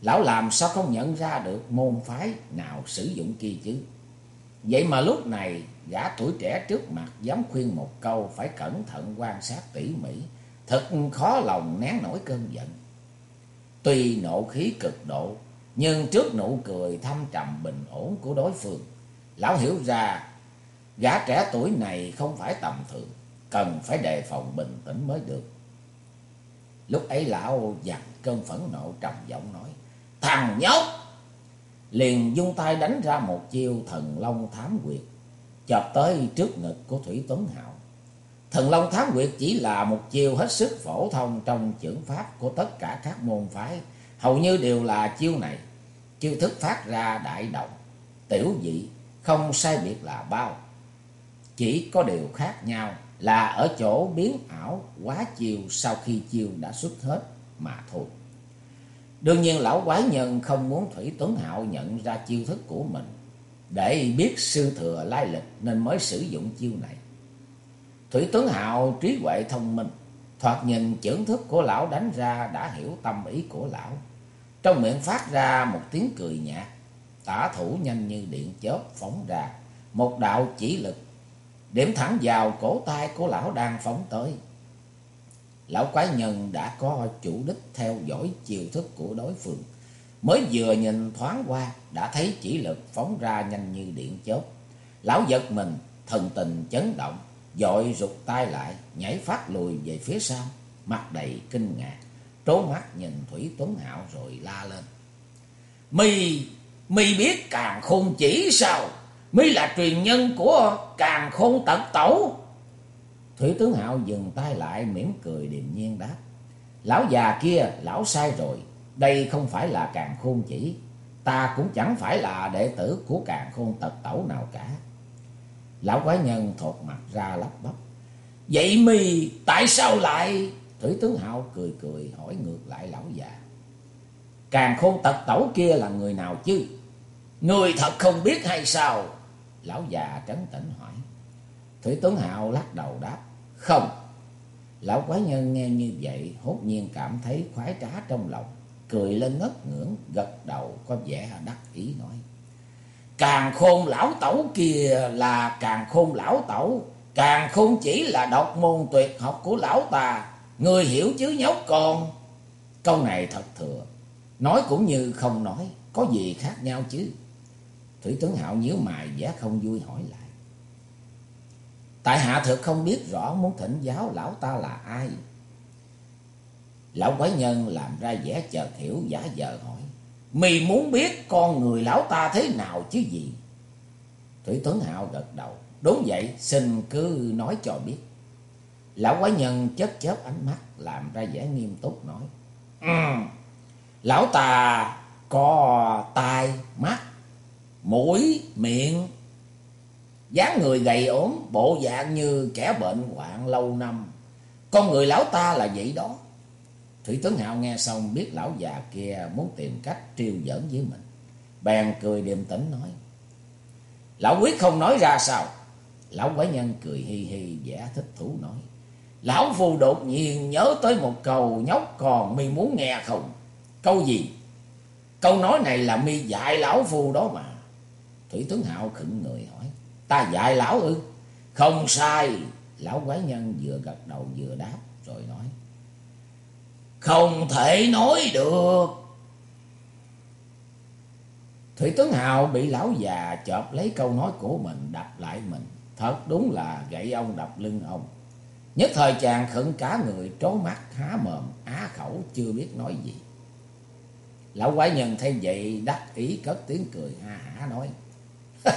lão làm sao không nhận ra được môn phái nào sử dụng kia chứ. Vậy mà lúc này gã tuổi trẻ trước mặt dám khuyên một câu phải cẩn thận quan sát tỉ mỉ. Thật khó lòng nén nổi cơn giận. Tuy nộ khí cực độ, nhưng trước nụ cười thâm trầm bình ổn của đối phương, lão hiểu ra gã trẻ tuổi này không phải tầm thường, cần phải đề phòng bình tĩnh mới được. Lúc ấy lão dằn cơn phẫn nộ trầm giọng nói, Thằng nhóc! Liền dung tay đánh ra một chiêu thần long thám quyệt, chọc tới trước ngực của Thủy Tuấn Hạo. Thần Long Thám Quyệt chỉ là một chiêu hết sức phổ thông trong chưởng pháp của tất cả các môn phái. Hầu như đều là chiêu này. Chiêu thức phát ra đại động, tiểu dị, không sai biệt là bao. Chỉ có điều khác nhau là ở chỗ biến ảo quá chiều sau khi chiêu đã xuất hết mà thôi. Đương nhiên lão quái nhân không muốn Thủy Tuấn Hạo nhận ra chiêu thức của mình. Để biết sư thừa lai lịch nên mới sử dụng chiêu này. Thủy Tuấn Hạo trí huệ thông minh, thoạt nhìn chưởng thức của lão đánh ra đã hiểu tâm ý của lão. Trong miệng phát ra một tiếng cười nhạt, tả thủ nhanh như điện chớp phóng ra, một đạo chỉ lực, điểm thẳng vào cổ tay của lão đang phóng tới. Lão quái nhân đã có chủ đích theo dõi chiều thức của đối phương, mới vừa nhìn thoáng qua đã thấy chỉ lực phóng ra nhanh như điện chớp. Lão giật mình, thần tình chấn động, dội rụt tay lại, nhảy phát lùi về phía sau, mặt đầy kinh ngạc, trố mắt nhìn Thủy Tuấn Hạo rồi la lên. Mi, mi biết càng khôn chỉ sao? Mi là truyền nhân của càng khôn tật tẩu. Thủy Tướng Hạo dừng tay lại mỉm cười điềm nhiên đáp. Lão già kia, lão sai rồi, đây không phải là càng khôn chỉ. Ta cũng chẳng phải là đệ tử của càng khôn tật tẩu nào cả. Lão quái nhân thột mặt ra lắp bắp. Vậy mi tại sao lại... Thủy tướng Hạo cười cười hỏi ngược lại lão già. Càng khôn tật tẩu kia là người nào chứ? Người thật không biết hay sao? Lão già trấn tĩnh hỏi. Thủy tuấn Hạo lắc đầu đáp. Không. Lão quái nhân nghe như vậy, hốt nhiên cảm thấy khoái trá trong lòng, cười lên ngất ngưỡng, gật đầu có vẻ đắc ý nói. Càng khôn lão tẩu kia là càng khôn lão tẩu, càng khôn chỉ là độc môn tuyệt học của lão ta, người hiểu chứ nhóc con. Câu này thật thừa, nói cũng như không nói, có gì khác nhau chứ. Thủy tướng Hạo nhíu mày vẻ không vui hỏi lại. Tại hạ thực không biết rõ muốn thỉnh giáo lão ta là ai. Lão quái nhân làm ra vẻ chợt hiểu giả vờ hỏi. Mì muốn biết con người lão ta thế nào chứ gì? Thủy tướng Hạo gật đầu. Đúng vậy, xin cứ nói cho biết. Lão quái nhân chớp chớp ánh mắt làm ra vẻ nghiêm túc nói. Ừ, lão ta có tai, mắt, mũi, miệng, dáng người gầy ốm, bộ dạng như kẻ bệnh hoạn lâu năm. Con người lão ta là vậy đó. Thủy tướng Hạo nghe xong biết lão già kia muốn tìm cách triêu giỡn với mình. Bèn cười điềm tĩnh nói. Lão quyết không nói ra sao. Lão quái nhân cười hi hi vẻ thích thú nói. Lão phu đột nhiên nhớ tới một câu nhóc còn mi muốn nghe không? Câu gì? Câu nói này là mi dạy lão phu đó mà. Thủy tướng Hạo khựng người hỏi. Ta dạy lão ư? Không sai. Lão quái nhân vừa gật đầu vừa đáp, rồi nói. Không thể nói được. Thủy tướng Hào bị lão già chợp lấy câu nói của mình, đập lại mình. Thật đúng là gậy ông đập lưng ông. Nhất thời chàng khẩn cả người, trố mắt, há mồm, á khẩu, chưa biết nói gì. Lão quái nhân thấy vậy đắc ý cất tiếng cười ha hả nói.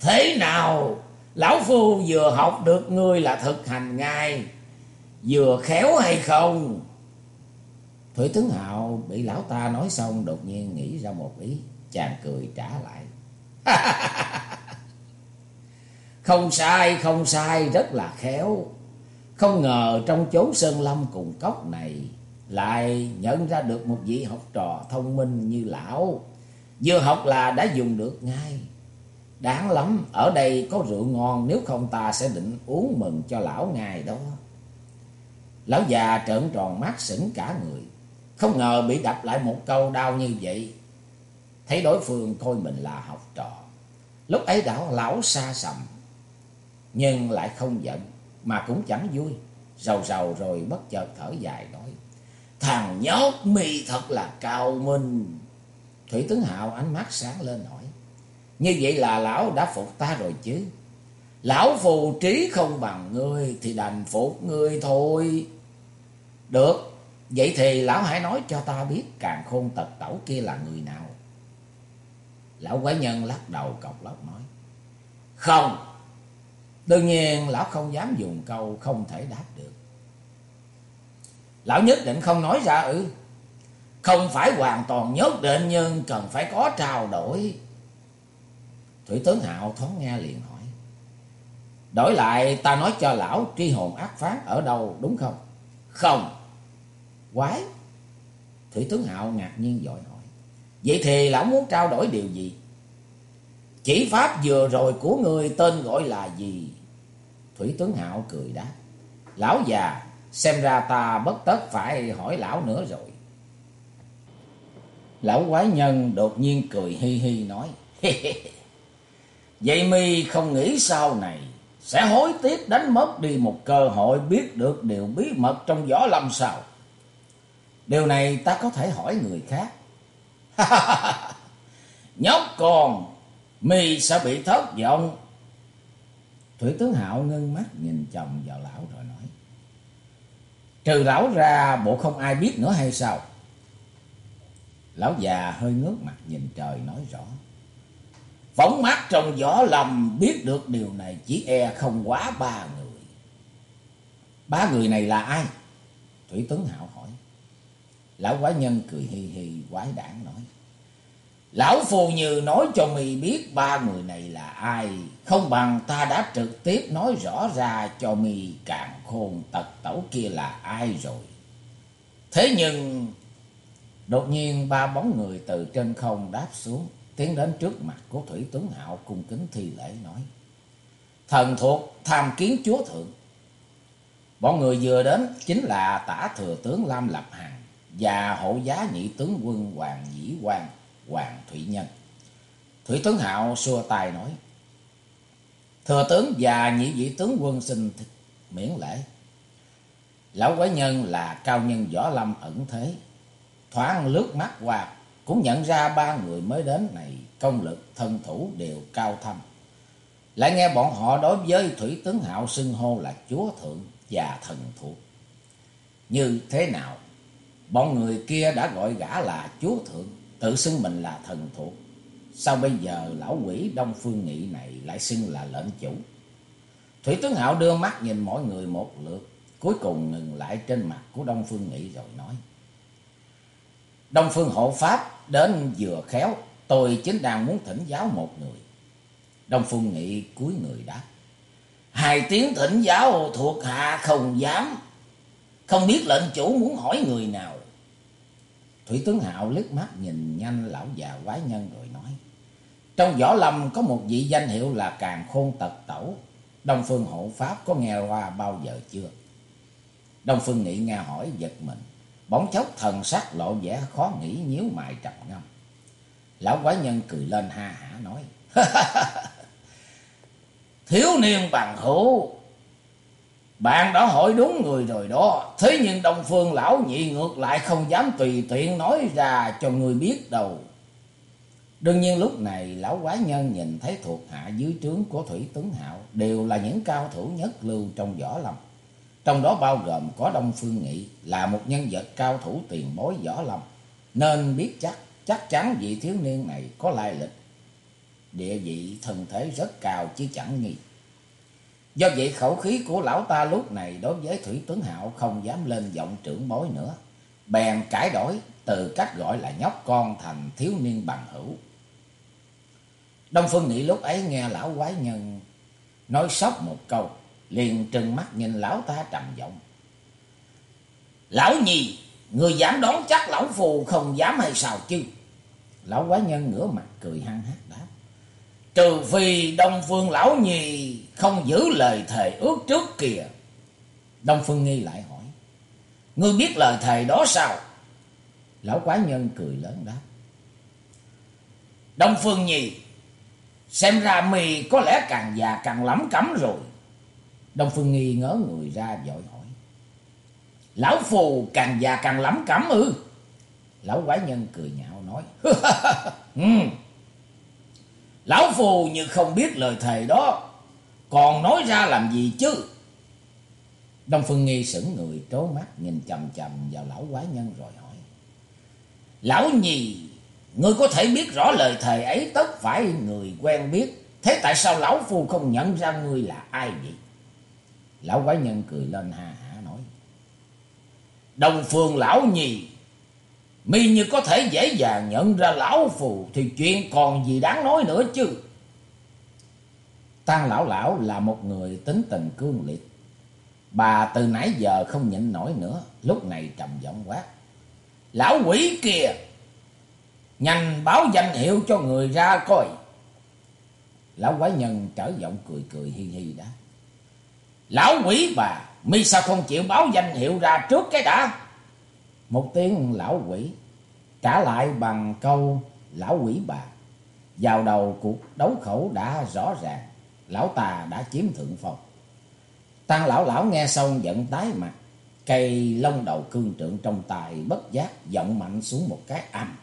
Thế nào? Lão Phu vừa học được ngươi là thực hành ngay. Vừa khéo hay không? Thủy tướng Hạo bị lão ta nói xong đột nhiên nghĩ ra một ý. Chàng cười trả lại. không sai, không sai, rất là khéo. Không ngờ trong chốn sơn lâm cùng cốc này lại nhận ra được một vị học trò thông minh như lão. Vừa học là đã dùng được ngay. Đáng lắm, ở đây có rượu ngon nếu không ta sẽ định uống mừng cho lão ngài đó. Lão già trợn tròn mắt sững cả người. Không ngờ bị đập lại một câu đau như vậy. Thấy đối phương coi mình là học trò. Lúc ấy đảo lão xa sầm. Nhưng lại không giận. Mà cũng chẳng vui. Rầu rầu rồi bất chợt thở dài nói. Thằng nhóc mi thật là cao minh. Thủy tướng Hạo ánh mắt sáng lên hỏi. Như vậy là lão đã phục ta rồi chứ. Lão phù trí không bằng ngươi thì đành phục ngươi thôi. Được, vậy thì lão hãy nói cho ta biết càng khôn tật tẩu kia là người nào. Lão quái nhân lắc đầu cọc lóc nói. Không, đương nhiên lão không dám dùng câu không thể đáp. Lão nhất định không nói ra ư. Không phải hoàn toàn nhất định nhưng cần phải có trao đổi. Thủy tướng Hạo thoáng nghe liền hỏi. Đổi lại ta nói cho lão tri hồn ác phán ở đâu đúng không? Không. Quái. Thủy tướng Hạo ngạc nhiên dội hỏi. Vậy thì lão muốn trao đổi điều gì? Chỉ pháp vừa rồi của người tên gọi là gì? Thủy tướng Hạo cười đáp. Lão già, xem ra ta bất tất phải hỏi lão nữa rồi. Lão quái nhân đột nhiên cười hi hi nói. Vậy mi không nghĩ sau này sẽ hối tiếc đánh mất đi một cơ hội biết được điều bí mật trong võ lâm sao? Điều này ta có thể hỏi người khác. Nhóc con, mi sẽ bị thất vọng. Thủy tướng Hạo ngưng mắt nhìn chồng vào lão. Trừ lão ra, bộ không ai biết nữa hay sao? Lão già hơi ngước mặt nhìn trời nói rõ. Phóng mắt trong gió lầm, biết được điều này, chỉ e không quá ba người. Ba người này là ai? Thủy tướng Hạo hỏi. Lão quái nhân cười hi hi quái đản nói. Lão phù như nói cho mi biết ba người này là ai. Không bằng ta đã trực tiếp nói rõ ra cho mi càng khôn tật tẩu kia là ai rồi. Thế nhưng... Đột nhiên ba bóng người từ trên không đáp xuống tiến đến trước mặt của Thủy Tuấn Hạo cung kính thi lễ nói. Thần thuộc tham kiến chúa thượng. Bọn người vừa đến chính là tả thừa tướng Lam Lập Hằng và hộ giá nhị tướng quân Hoàng Dĩ Quang, Hoàng Thủy Nhân. Thủy tướng Hạo xua tay nói, Thừa tướng và nhị vị tướng quân xin miễn lễ. Lão quái nhân là cao nhân võ lâm ẩn thế, thoáng lướt mắt qua cũng nhận ra ba người mới đến này công lực thân thủ đều cao thâm. Lại nghe bọn họ đối với Thủy tướng Hạo xưng hô là chúa thượng và thần thuộc. Như thế nào? Bọn người kia đã gọi gã là chúa thượng, tự xưng mình là thần thuộc. Sao bây giờ lão quỷ Đông Phương Nghị này lại xưng là lệnh chủ? Thủy tướng Hạo đưa mắt nhìn mọi người một lượt, cuối cùng ngừng lại trên mặt của Đông Phương Nghị rồi nói. Đông Phương hộ pháp đến vừa khéo, tôi chính đang muốn thỉnh giáo một người. Đông Phương Nghị cúi người đáp. Hai tiếng thỉnh giáo thuộc hạ không dám. Không biết lệnh chủ muốn hỏi người nào. Thủy tướng Hạo liếc mắt nhìn nhanh lão già quái nhân rồi nói. Trong võ lâm có một vị danh hiệu là càng khôn tật tẩu. Đông Phương hộ pháp có nghe qua bao giờ chưa? Đông Phương Nghị nghe hỏi giật mình. Bóng chốc thần sắc lộ vẻ khó nghĩ, nhíu mày trầm ngâm. Lão quái nhân cười lên ha hả nói. Thiếu niên bằng hữu. Bạn đã hỏi đúng người rồi đó. Thế nhưng Đông Phương lão nhị ngược lại không dám tùy tiện nói ra cho người biết đâu. Đương nhiên lúc này lão quái nhân nhìn thấy thuộc hạ dưới trướng của Thủy Tướng Hạo đều là những cao thủ nhất lưu trong võ lâm. Trong đó bao gồm có Đông Phương Nghị là một nhân vật cao thủ tiền bối võ lâm. Nên biết chắc, chắc chắn vị thiếu niên này có lai lịch địa vị thân thế rất cao chứ chẳng nghi. Do vậy khẩu khí của lão ta lúc này đối với Thủy Tuấn Hạo không dám lên giọng trưởng bối nữa. Bèn cải đổi từ cách gọi là nhóc con thành thiếu niên bằng hữu. Đông Phương Nghị lúc ấy nghe lão quái nhân nói sốc một câu, liền trừng mắt nhìn lão ta trầm giọng. Lão nhì, người dám đoán chắc lão phù không dám hay sao chứ? Lão quái nhân ngửa mặt cười hăng hát đáp. Trừ phi Đông Phương Lão nhì không giữ lời thề ước trước kìa. Đông Phương Nghi lại hỏi. Ngươi biết lời thề đó sao? Lão quái nhân cười lớn đáp. Đông Phương Nhi, xem ra mì có lẽ càng già càng lắm cắm rồi. Đông Phương Nghi ngớ người ra dội hỏi. Lão phù càng già càng lắm cấm ư? Lão quái nhân cười nhạo nói. ừ, Lão phù như không biết lời thề đó. Còn nói ra làm gì chứ? Đông Phương Nghi sững người trố mắt nhìn chầm chầm vào lão quái nhân rồi hỏi. Lão nhì, ngươi có thể biết rõ lời thề ấy tất phải người quen biết. Thế tại sao lão phu không nhận ra ngươi là ai vậy? Lão quái nhân cười lên ha hả nói. Đông Phương lão nhì Mi như có thể dễ dàng nhận ra lão phù thì chuyện còn gì đáng nói nữa chứ. Tăng lão lão là một người tính tình cương liệt. Bà từ nãy giờ không nhịn nổi nữa, lúc này trầm giọng quát. Lão quỷ kìa! Nhanh báo danh hiệu cho người ra coi. Lão quái nhân trở giọng cười cười hi hi đã. Lão quỷ bà, mi sao không chịu báo danh hiệu ra trước cái đã? Một tiếng lão quỷ trả lại bằng câu lão quỷ bà. Vào đầu cuộc đấu khẩu đã rõ ràng, lão tà đã chiếm thượng phong. Tăng lão lão nghe xong giận tái mặt, cây lông đầu cương trượng trong tài bất giác giọng mạnh xuống một cái âm.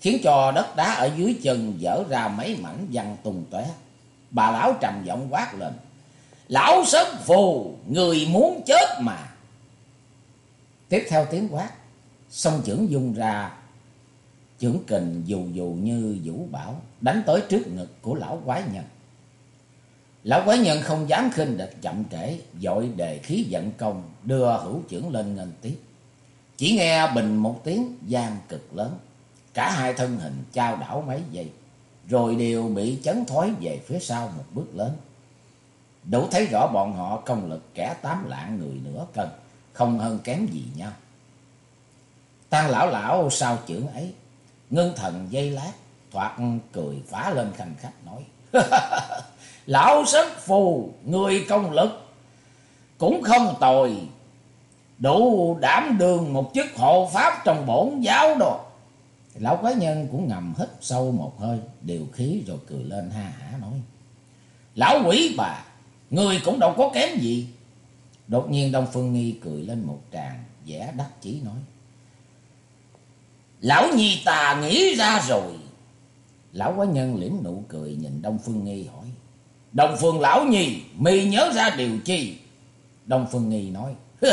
Khiến cho đất đá ở dưới chân dở ra mấy mảnh văng tung tóe. Bà lão trầm giọng quát lên. Lão sớm phù, người muốn chết mà. Tiếp theo tiếng quát, song trưởng dung ra, chưởng kình dù dù như vũ bảo, đánh tới trước ngực của lão quái nhân. Lão quái nhân không dám khinh địch chậm trễ, dội đề khí giận công, đưa hữu trưởng lên ngân tiếp. Chỉ nghe bình một tiếng gian cực lớn, cả hai thân hình trao đảo mấy giây, rồi đều bị chấn thoái về phía sau một bước lớn. Đủ thấy rõ bọn họ công lực kẻ tám lạng người nửa cân, không hơn kém gì nhau. Tăng lão lão sao trưởng ấy, ngưng thần dây lát, thoạt cười phá lên khanh khách nói. lão sức phù, người công lực, cũng không tồi. Đủ đảm đường một chức hộ pháp trong bổn giáo đồ Lão quái nhân cũng ngầm hít sâu một hơi, điều khí rồi cười lên ha hả nói. Lão quỷ bà, người cũng đâu có kém gì. Đột nhiên Đông Phương Nghi cười lên một tràng, vẻ đắc chí nói. Lão Nhi ta nghĩ ra rồi. Lão quái nhân liễm nụ cười nhìn Đông Phương Nghi hỏi đồng Phương Lão Nhi, mi nhớ ra điều chi? đồng Phương Nghi nói.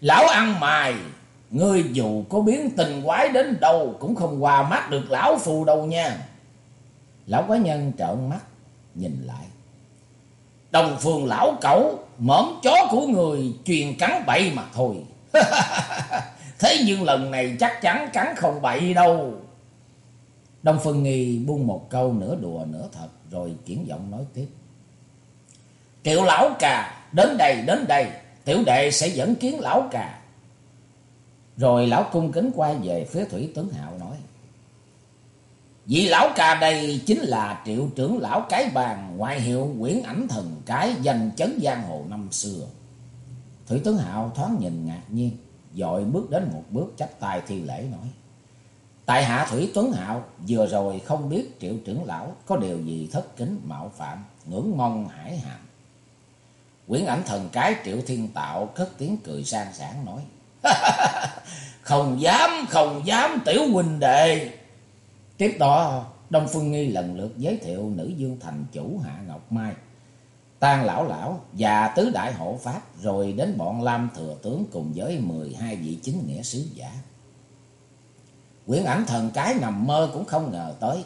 lão ăn mài, ngươi dù có biến tình quái đến đâu cũng không qua mắt được lão phù đâu nha. Lão quái nhân trợn mắt, nhìn lại. Đồng phương lão cẩu, mõm chó của người truyền cắn bậy mà thôi. Thế nhưng lần này chắc chắn cắn không bậy đâu. Đông Phương Nghi buông một câu nửa đùa nửa thật rồi chuyển giọng nói tiếp. Triệu lão cà, đến đây, đến đây, tiểu đệ sẽ dẫn kiến lão cà. Rồi lão cung kính quay về phía Thủy Tuấn Hạo nói. Vị lão cà đây chính là triệu trưởng lão cái bàn ngoại hiệu quyển ảnh thần cái danh chấn giang hồ năm xưa. Thủy Tuấn Hạo thoáng nhìn ngạc nhiên, dội bước đến một bước chắp tay thi lễ nói. Tại hạ Thủy Tuấn Hạo vừa rồi không biết triệu trưởng lão có điều gì thất kính mạo phạm, ngưỡng mong hải hàm. Quyển ảnh thần cái triệu thiên tạo cất tiếng cười sang sảng nói. không dám, không dám tiểu huynh đệ. Tiếp đó Đông Phương Nghi lần lượt giới thiệu nữ dương thành chủ Hạ Ngọc Mai. tan lão lão và tứ đại hộ pháp rồi đến bọn Lam thừa tướng cùng với 12 vị chính nghĩa sứ giả. Quyển ảnh thần cái nằm mơ cũng không ngờ tới.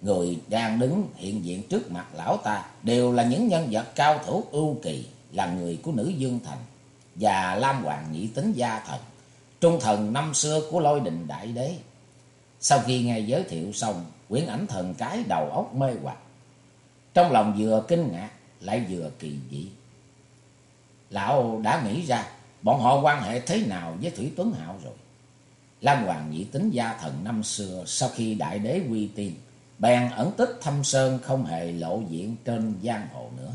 Người đang đứng hiện diện trước mặt lão ta đều là những nhân vật cao thủ ưu kỳ, là người của nữ Dương Thành và Lam Hoàng Nhị Tính Gia Thần, trung thần năm xưa của lôi đình đại đế. Sau khi nghe giới thiệu xong, quyển ảnh thần cái đầu óc mê hoặc. Trong lòng vừa kinh ngạc, lại vừa kỳ dị. Lão đã nghĩ ra bọn họ quan hệ thế nào với Thủy Tuấn Hạo rồi. Lam Hoàng nhị tính gia thần năm xưa sau khi đại đế quy tiên, bèn ẩn tích thâm sơn không hề lộ diện trên giang hồ nữa.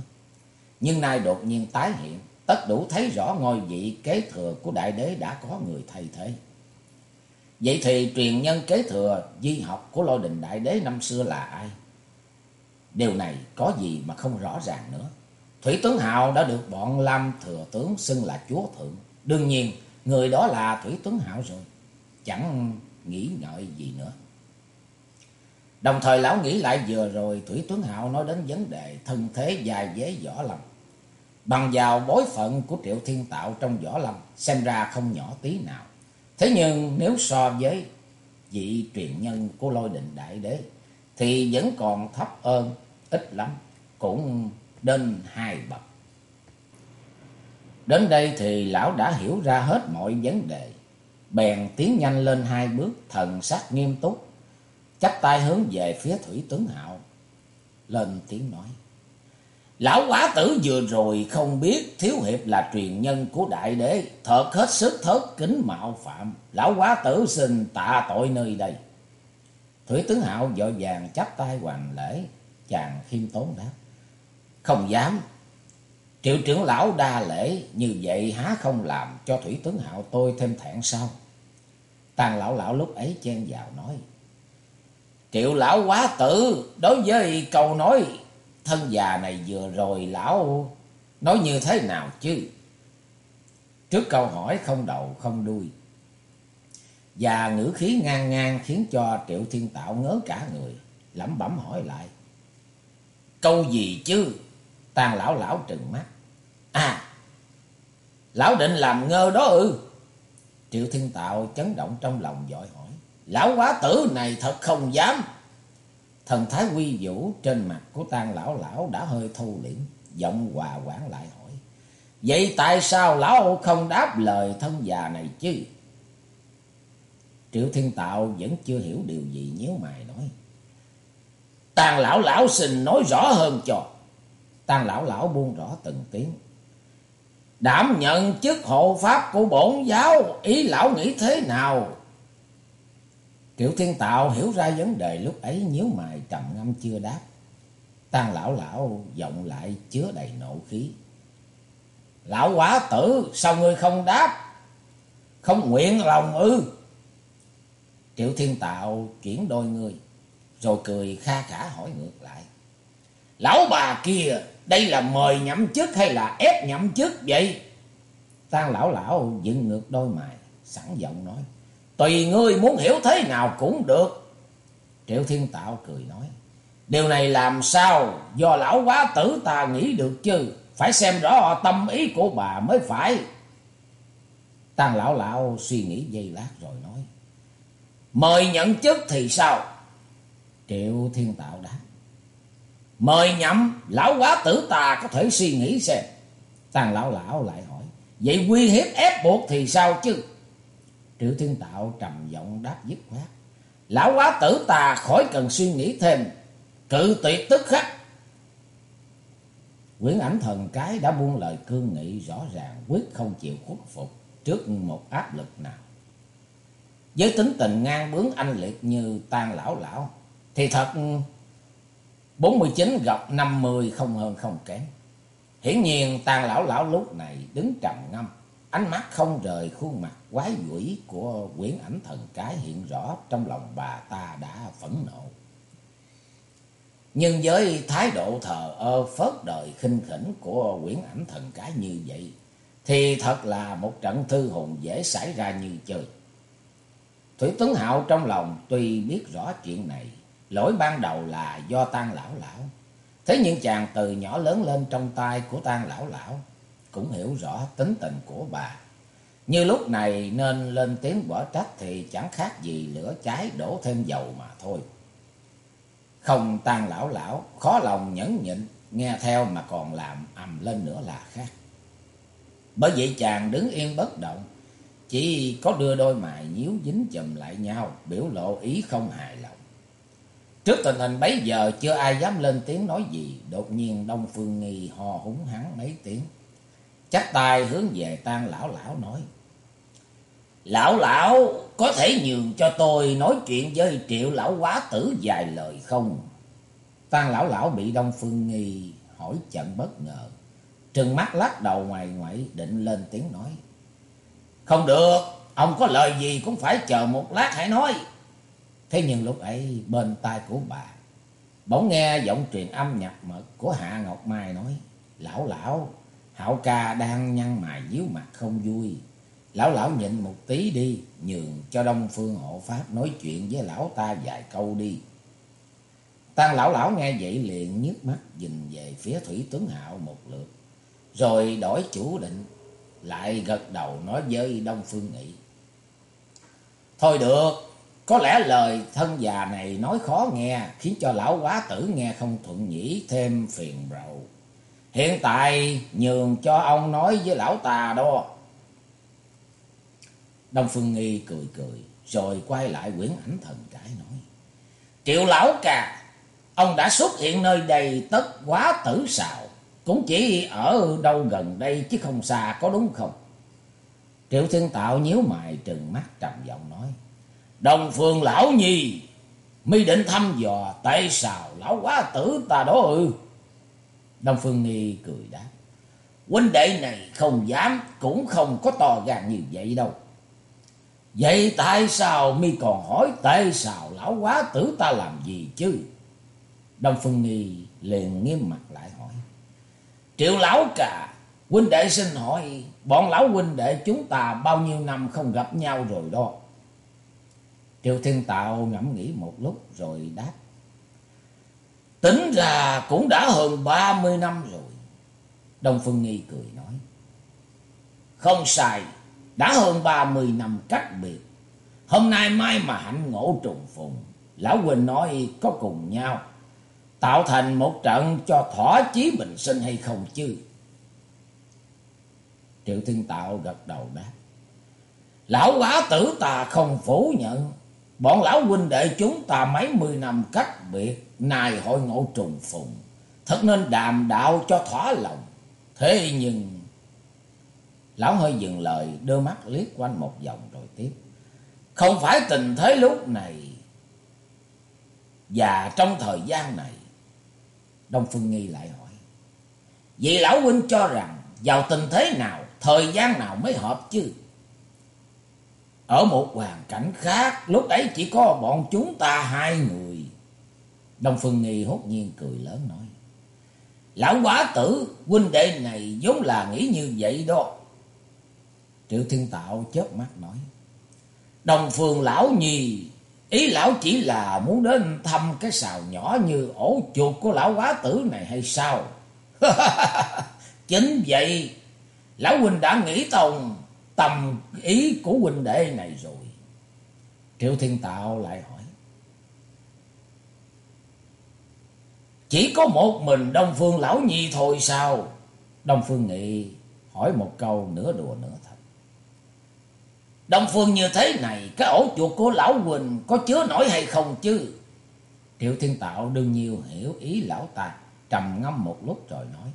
Nhưng nay đột nhiên tái hiện, tất đủ thấy rõ ngôi vị kế thừa của đại đế đã có người thay thế. Vậy thì truyền nhân kế thừa di học của lôi đình đại đế năm xưa là ai? Điều này có gì mà không rõ ràng nữa. Thủy Tuấn Hạo đã được bọn Lam thừa tướng xưng là chúa thượng. Đương nhiên, người đó là Thủy Tuấn Hạo rồi chẳng nghĩ ngợi gì nữa. Đồng thời lão nghĩ lại vừa rồi Thủy Tuấn Hạo nói đến vấn đề thân thế dài dế võ lâm. Bằng vào bối phận của Triệu Thiên Tạo trong võ lâm xem ra không nhỏ tí nào. Thế nhưng nếu so với vị truyền nhân của lôi định đại đế thì vẫn còn thấp ơn ít lắm, cũng đến hai bậc. Đến đây thì lão đã hiểu ra hết mọi vấn đề bèn tiến nhanh lên hai bước, thần sắc nghiêm túc, chắp tay hướng về phía Thủy tướng Hạo, lên tiếng nói. Lão quá tử vừa rồi không biết Thiếu Hiệp là truyền nhân của Đại Đế, thật hết sức thất kính mạo phạm. Lão quá tử xin tạ tội nơi đây. Thủy Tướng Hạo vội vàng chắp tay hoàng lễ, chàng khiêm tốn đáp. Không dám, triệu trưởng lão đa lễ như vậy há không làm cho Thủy Tướng Hạo tôi thêm thẹn sao? Tàn lão lão lúc ấy chen vào nói. Triệu lão quá tử, đối với câu nói thân già này vừa rồi lão nói như thế nào chứ? Trước câu hỏi không đầu không đuôi. Và ngữ khí ngang ngang khiến cho Triệu Thiên Tạo ngớ cả người, lẩm bẩm hỏi lại. Câu gì chứ? Tàn lão lão trừng mắt. À, lão định làm ngơ đó ư? Triệu Thiên Tạo chấn động trong lòng dội hỏi. Lão quá tử này thật không dám. Thần thái quy vũ trên mặt của tang lão lão đã hơi thu liễm. Giọng hòa quản lại hỏi. Vậy tại sao lão không đáp lời thân già này chứ? Triệu Thiên Tạo vẫn chưa hiểu điều gì, nhíu mày nói. Tàn lão lão xin nói rõ hơn cho. Tàn lão lão buông rõ từng tiếng đảm nhận chức hộ pháp của bổn giáo, ý lão nghĩ thế nào? Triệu Thiên Tạo hiểu ra vấn đề lúc ấy nhíu mày trầm ngâm chưa đáp. Tang lão lão giọng lại chứa đầy nộ khí. Lão quá tử, sao ngươi không đáp? Không nguyện lòng ư? Triệu Thiên Tạo chuyển đôi người, rồi cười kha khả hỏi ngược lại. Lão bà kia, đây là mời nhậm chức hay là ép nhậm chức vậy? Tang lão lão dựng ngược đôi mày, sẵn giọng nói. Tùy ngươi muốn hiểu thế nào cũng được. Triệu Thiên Tạo cười nói. Điều này làm sao do lão quá tử ta nghĩ được chứ. Phải xem rõ tâm ý của bà mới phải. Tang lão lão suy nghĩ giây lát rồi nói. Mời nhận chức thì sao? Triệu Thiên Tạo. Mời nhậm, lão quá tử ta có thể suy nghĩ xem. Tàng lão lão lại hỏi. Vậy quy hiếp ép buộc thì sao chứ? Triệu Thiên Tạo trầm giọng đáp dứt khoát. Lão quá tử ta khỏi cần suy nghĩ thêm. Cự tuyệt tức khắc. Quyển ảnh thần cái đã buông lời cương nghị rõ ràng quyết không chịu khuất phục trước một áp lực nào. Với tính tình ngang bướng anh liệt như tan lão lão thì thật 49 gặp 50 không hơn không kém. Hiển nhiên tàn lão lão lúc này đứng trầm ngâm, ánh mắt không rời khuôn mặt quái quỷ của quyển ảnh thần cái hiện rõ trong lòng bà ta đã phẫn nộ. Nhưng với thái độ thờ ơ phớt đời khinh khỉnh của quyển ảnh thần cái như vậy, thì thật là một trận thư hùng dễ xảy ra như chơi. Thủy Tuấn Hạo trong lòng tuy biết rõ chuyện này, lỗi ban đầu là do tan lão lão. Thế nhưng chàng từ nhỏ lớn lên trong tay của tan lão lão, cũng hiểu rõ tính tình của bà. Như lúc này nên lên tiếng bỏ trách thì chẳng khác gì lửa cháy đổ thêm dầu mà thôi. Không tan lão lão, khó lòng nhẫn nhịn, nghe theo mà còn làm ầm lên nữa là khác. Bởi vậy chàng đứng yên bất động, chỉ có đưa đôi mày nhíu dính chùm lại nhau, biểu lộ ý không hài lòng. Trước tình hình bấy giờ chưa ai dám lên tiếng nói gì, đột nhiên Đông Phương Nghi hò húng hắn mấy tiếng. Chắc tay hướng về tan lão lão nói. Lão lão có thể nhường cho tôi nói chuyện với triệu lão quá tử vài lời không? Tan lão lão bị Đông Phương Nghi hỏi chậm bất ngờ. Trừng mắt lắc đầu ngoài ngoại định lên tiếng nói. Không được, ông có lời gì cũng phải chờ một lát hãy nói. Thế nhưng lúc ấy bên tai của bà, bỗng nghe giọng truyền âm nhập mật của Hạ Ngọc Mai nói. Lão lão, Hảo ca đang nhăn mày díu mặt không vui. Lão lão nhịn một tí đi, nhường cho Đông Phương hộ Pháp nói chuyện với lão ta vài câu đi. Tăng lão lão nghe vậy liền nhức mắt nhìn về phía Thủy Tuấn Hạo một lượt. Rồi đổi chủ định, lại gật đầu nói với Đông Phương Nghị. Thôi được, có lẽ lời thân già này nói khó nghe, khiến cho lão quá tử nghe không thuận nhĩ thêm phiền rầu. Hiện tại nhường cho ông nói với lão ta đó. Đông Phương Nghi cười cười, rồi quay lại quyển ảnh thần trải nói. Triệu lão cà, ông đã xuất hiện nơi đây tất quá tử xào, cũng chỉ ở đâu gần đây chứ không xa có đúng không? Triệu Thiên Tạo nhíu mày trừng mắt trầm giọng nói. Đồng phương lão nhi, mi định thăm dò tại sao lão quá tử ta đó ư? Đông Phương Nghi cười đáp. Huynh đệ này không dám, cũng không có to gan như vậy đâu. Vậy tại sao mi còn hỏi tại sao lão quá tử ta làm gì chứ? Đông Phương Nghi liền nghiêm mặt lại hỏi. Triệu lão cả, huynh đệ xin hỏi, bọn lão huynh đệ chúng ta bao nhiêu năm không gặp nhau rồi đó. Triệu Thiên Tạo ngẫm nghĩ một lúc rồi đáp. Tính ra cũng đã hơn ba mươi năm rồi. Đông Phương Nghi cười nói. Không sai, đã hơn ba mươi năm cách biệt. Hôm nay mai mà hạnh ngộ trùng phùng. Lão Quỳnh nói có cùng nhau. Tạo thành một trận cho thỏa chí bình sinh hay không chứ? Triệu Thiên Tạo gật đầu đáp. Lão quá tử ta không phủ nhận. Bọn lão huynh đệ chúng ta mấy mươi năm cách biệt, nay hội ngộ trùng phùng, thật nên đàm đạo cho thỏa lòng. Thế nhưng... Lão hơi dừng lời, đưa mắt liếc quanh một vòng rồi tiếp. Không phải tình thế lúc này, và trong thời gian này, Đông Phương Nghi lại hỏi. Vì lão huynh cho rằng vào tình thế nào, thời gian nào mới hợp chứ? Ở một hoàn cảnh khác, lúc ấy chỉ có bọn chúng ta hai người. Đông Phương Nghi hốt nhiên cười lớn nói. Lão quá tử, huynh đệ này vốn là nghĩ như vậy đó. Triệu Thiên Tạo chớp mắt nói. Đồng phương lão nhì, ý lão chỉ là muốn đến thăm cái xào nhỏ như ổ chuột của lão quá tử này hay sao? Chính vậy, lão huynh đã nghĩ tòng tầm ý của huynh đệ này rồi. Triệu Thiên Tạo lại hỏi. Chỉ có một mình Đông Phương Lão Nhi thôi sao? Đông Phương Nghị hỏi một câu nửa đùa nửa thật. Đông Phương như thế này, cái ổ chuột của Lão Quỳnh có chứa nổi hay không chứ? Triệu Thiên Tạo đương nhiên hiểu ý Lão ta, trầm ngâm một lúc rồi nói.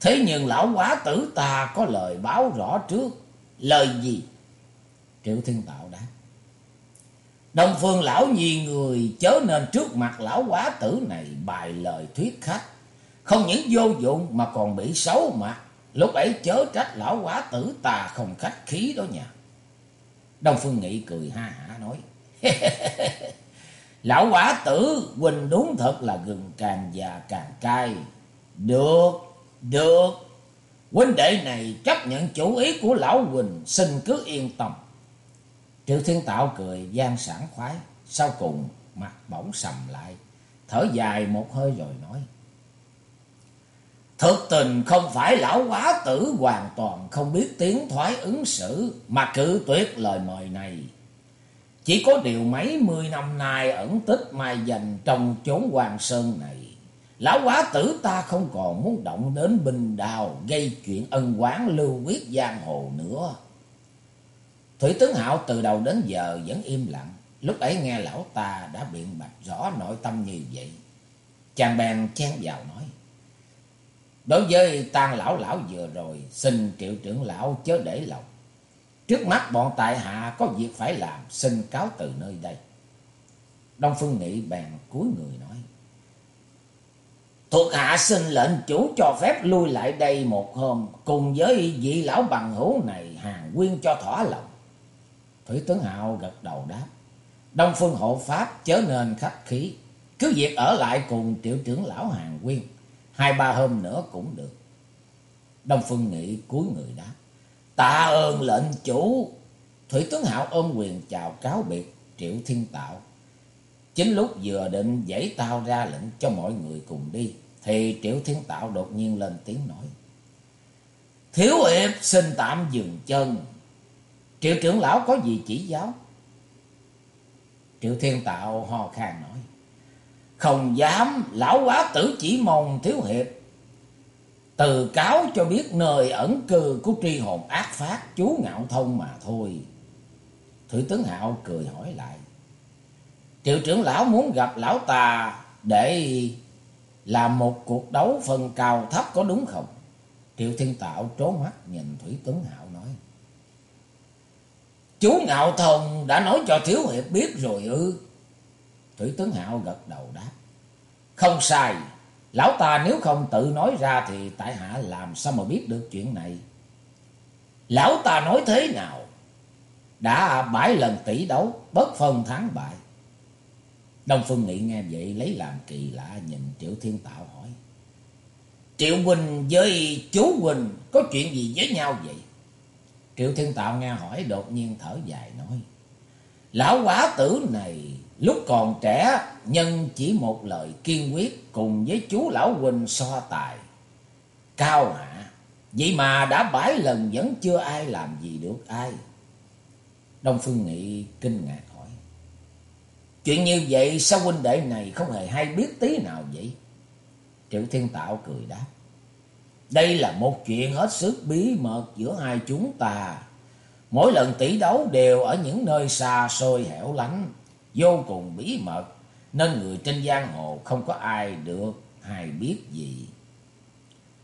Thế nhưng Lão Quá Tử ta có lời báo rõ trước. Lời gì? Triệu Thiên Tạo đáp. Đông Phương lão nhi người chớ nên trước mặt lão quá tử này bài lời thuyết khách. Không những vô dụng mà còn bị xấu mặt. Lúc ấy chớ trách lão quá tử ta không khách khí đó nha. Đông Phương Nghị cười ha hả nói. lão quả tử Quỳnh đúng thật là gừng càng già càng cay. Được, được. Huynh đệ này chấp nhận chủ ý của lão Quỳnh xin cứ yên tâm. Triệu Thiên Tạo cười gian sảng khoái, sau cùng mặt bỗng sầm lại, thở dài một hơi rồi nói. Thực tình không phải lão quá tử hoàn toàn không biết tiếng thoái ứng xử mà cự tuyệt lời mời này. Chỉ có điều mấy mươi năm nay ẩn tích mai dành trong chốn hoàng sơn này. Lão quá tử ta không còn muốn động đến bình đào gây chuyện ân quán lưu quyết giang hồ nữa. Thủy tướng Hạo từ đầu đến giờ vẫn im lặng. Lúc ấy nghe lão ta đã biện bạch rõ nội tâm như vậy. Chàng bèn chen vào nói. Đối với tang lão lão vừa rồi, xin triệu trưởng lão chớ để lòng. Trước mắt bọn tại hạ có việc phải làm, xin cáo từ nơi đây. Đông Phương Nghị bèn cúi người nói. Thuộc hạ xin lệnh chủ cho phép lui lại đây một hôm, cùng với vị lão bằng hữu này hàng quyên cho thỏa lòng. Thủy tướng Hạo gật đầu đáp. Đông Phương hộ pháp chớ nên khách khí. Cứ việc ở lại cùng tiểu trưởng lão Hàng Quyên. Hai ba hôm nữa cũng được. Đông Phương Nghị cúi người đáp. Tạ ơn lệnh chủ. Thủy tướng Hạo ôm quyền chào cáo biệt Triệu Thiên Tạo. Chính lúc vừa định dãy tao ra lệnh cho mọi người cùng đi. Thì Triệu Thiên Tạo đột nhiên lên tiếng nói. Thiếu hiệp xin tạm dừng chân. Triệu trưởng lão có gì chỉ giáo? Triệu thiên tạo ho khan nói. Không dám, lão quá tử chỉ mong thiếu hiệp. Từ cáo cho biết nơi ẩn cư của tri hồn ác phát chú ngạo thông mà thôi. Thủy tướng Hạo cười hỏi lại. Triệu trưởng lão muốn gặp lão ta để là một cuộc đấu phần cao thấp có đúng không? Triệu thiên tạo trố mắt nhìn Thủy Tuấn Hạo nói. Chú Ngạo Thông đã nói cho Thiếu Hiệp biết rồi ư. Thủy Tuấn Hạo gật đầu đáp. Không sai. Lão ta nếu không tự nói ra thì tại hạ làm sao mà biết được chuyện này. Lão ta nói thế nào? Đã bảy lần tỷ đấu, bất phân thắng bại. Đông Phương Nghị nghe vậy lấy làm kỳ lạ nhìn Triệu Thiên Tạo hỏi. Triệu Quỳnh với chú Quỳnh có chuyện gì với nhau vậy? Triệu Thiên Tạo nghe hỏi đột nhiên thở dài nói. Lão quá tử này lúc còn trẻ nhân chỉ một lời kiên quyết cùng với chú Lão Huynh so tài. Cao hạ, vậy mà đã bảy lần vẫn chưa ai làm gì được ai. Đông Phương Nghị kinh ngạc. Chuyện như vậy sao huynh đệ này không hề hay biết tí nào vậy? Triệu Thiên Tạo cười đáp. Đây là một chuyện hết sức bí mật giữa hai chúng ta. Mỗi lần tỷ đấu đều ở những nơi xa xôi hẻo lánh, vô cùng bí mật, nên người trên giang hồ không có ai được hay biết gì.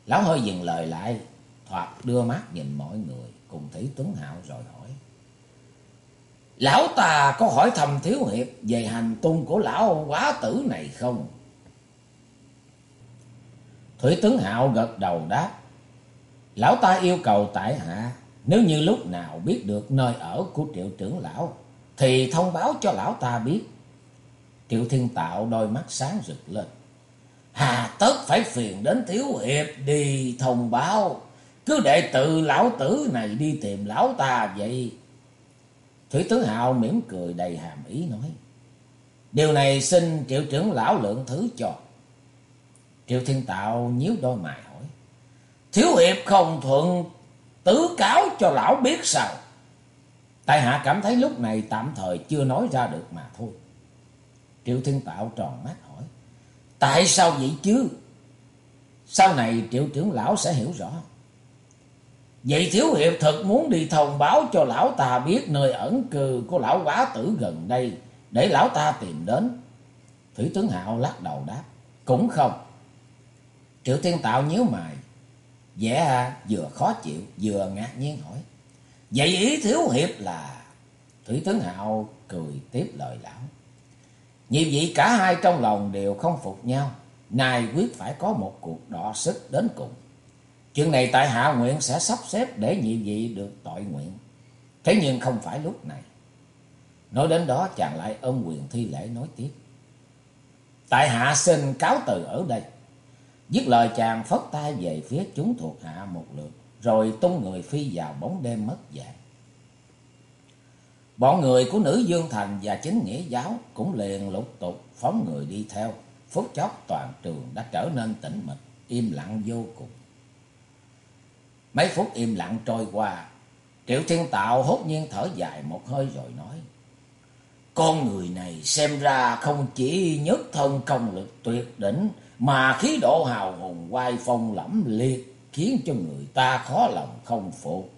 Lão hơi dừng lời lại, thoạt đưa mắt nhìn mọi người cùng thấy Tuấn Hạo rồi hỏi. Lão ta có hỏi thầm Thiếu Hiệp về hành tung của lão quá tử này không? Thủy tướng Hạo gật đầu đáp. Lão ta yêu cầu tại hạ, nếu như lúc nào biết được nơi ở của triệu trưởng lão, thì thông báo cho lão ta biết. Triệu Thiên Tạo đôi mắt sáng rực lên. Hà tất phải phiền đến Thiếu Hiệp đi thông báo. Cứ để tự lão tử này đi tìm lão ta vậy. Thủy tứ Hạo mỉm cười đầy hàm ý nói. Điều này xin triệu trưởng lão lượng thứ cho. Triệu Thiên Tạo nhíu đôi mày hỏi. Thiếu hiệp không thuận tứ cáo cho lão biết sao. Tại hạ cảm thấy lúc này tạm thời chưa nói ra được mà thôi. Triệu Thiên Tạo tròn mắt hỏi. Tại sao vậy chứ? Sau này triệu trưởng lão sẽ hiểu rõ. Vậy Thiếu Hiệp thật muốn đi thông báo cho lão ta biết nơi ẩn cư của lão quá tử gần đây, để lão ta tìm đến. Thủy tướng Hạo lắc đầu đáp. Cũng không. Triệu Thiên Tạo nhíu mày. vẻ à, vừa khó chịu, vừa ngạc nhiên hỏi. Vậy ý Thiếu Hiệp là... Thủy tướng Hạo cười tiếp lời lão. Như vậy cả hai trong lòng đều không phục nhau. Nay quyết phải có một cuộc đọ sức đến cùng. Chuyện này tại hạ nguyện sẽ sắp xếp để nhị vị được tội nguyện. Thế nhưng không phải lúc này. Nói đến đó chàng lại ôm quyền thi lễ nói tiếp. Tại hạ xin cáo từ ở đây. Dứt lời chàng phất tay về phía chúng thuộc hạ một lượt. Rồi tung người phi vào bóng đêm mất dạng. Bọn người của nữ Dương Thành và chính nghĩa giáo cũng liền lục tục phóng người đi theo. Phút chốc toàn trường đã trở nên tĩnh mịch, im lặng vô cùng. Mấy phút im lặng trôi qua, Triệu Thiên Tạo hốt nhiên thở dài một hơi rồi nói. Con người này xem ra không chỉ nhất thân công lực tuyệt đỉnh, mà khí độ hào hùng quay phong lẫm liệt, khiến cho người ta khó lòng không phục.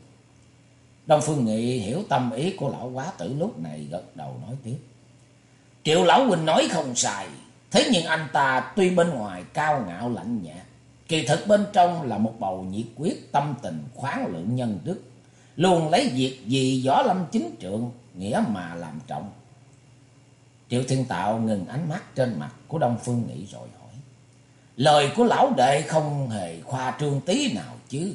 Đông Phương Nghị hiểu tâm ý của lão quá tử lúc này gật đầu nói tiếp. Triệu lão huynh nói không sai, thế nhưng anh ta tuy bên ngoài cao ngạo lạnh nhạt, kỳ thực bên trong là một bầu nhiệt quyết tâm tình khoáng lượng nhân đức, luôn lấy việc gì võ lâm chính trượng, nghĩa mà làm trọng. Triệu Thiên Tạo ngừng ánh mắt trên mặt của Đông Phương Nghị rồi hỏi. Lời của lão đệ không hề khoa trương tí nào chứ.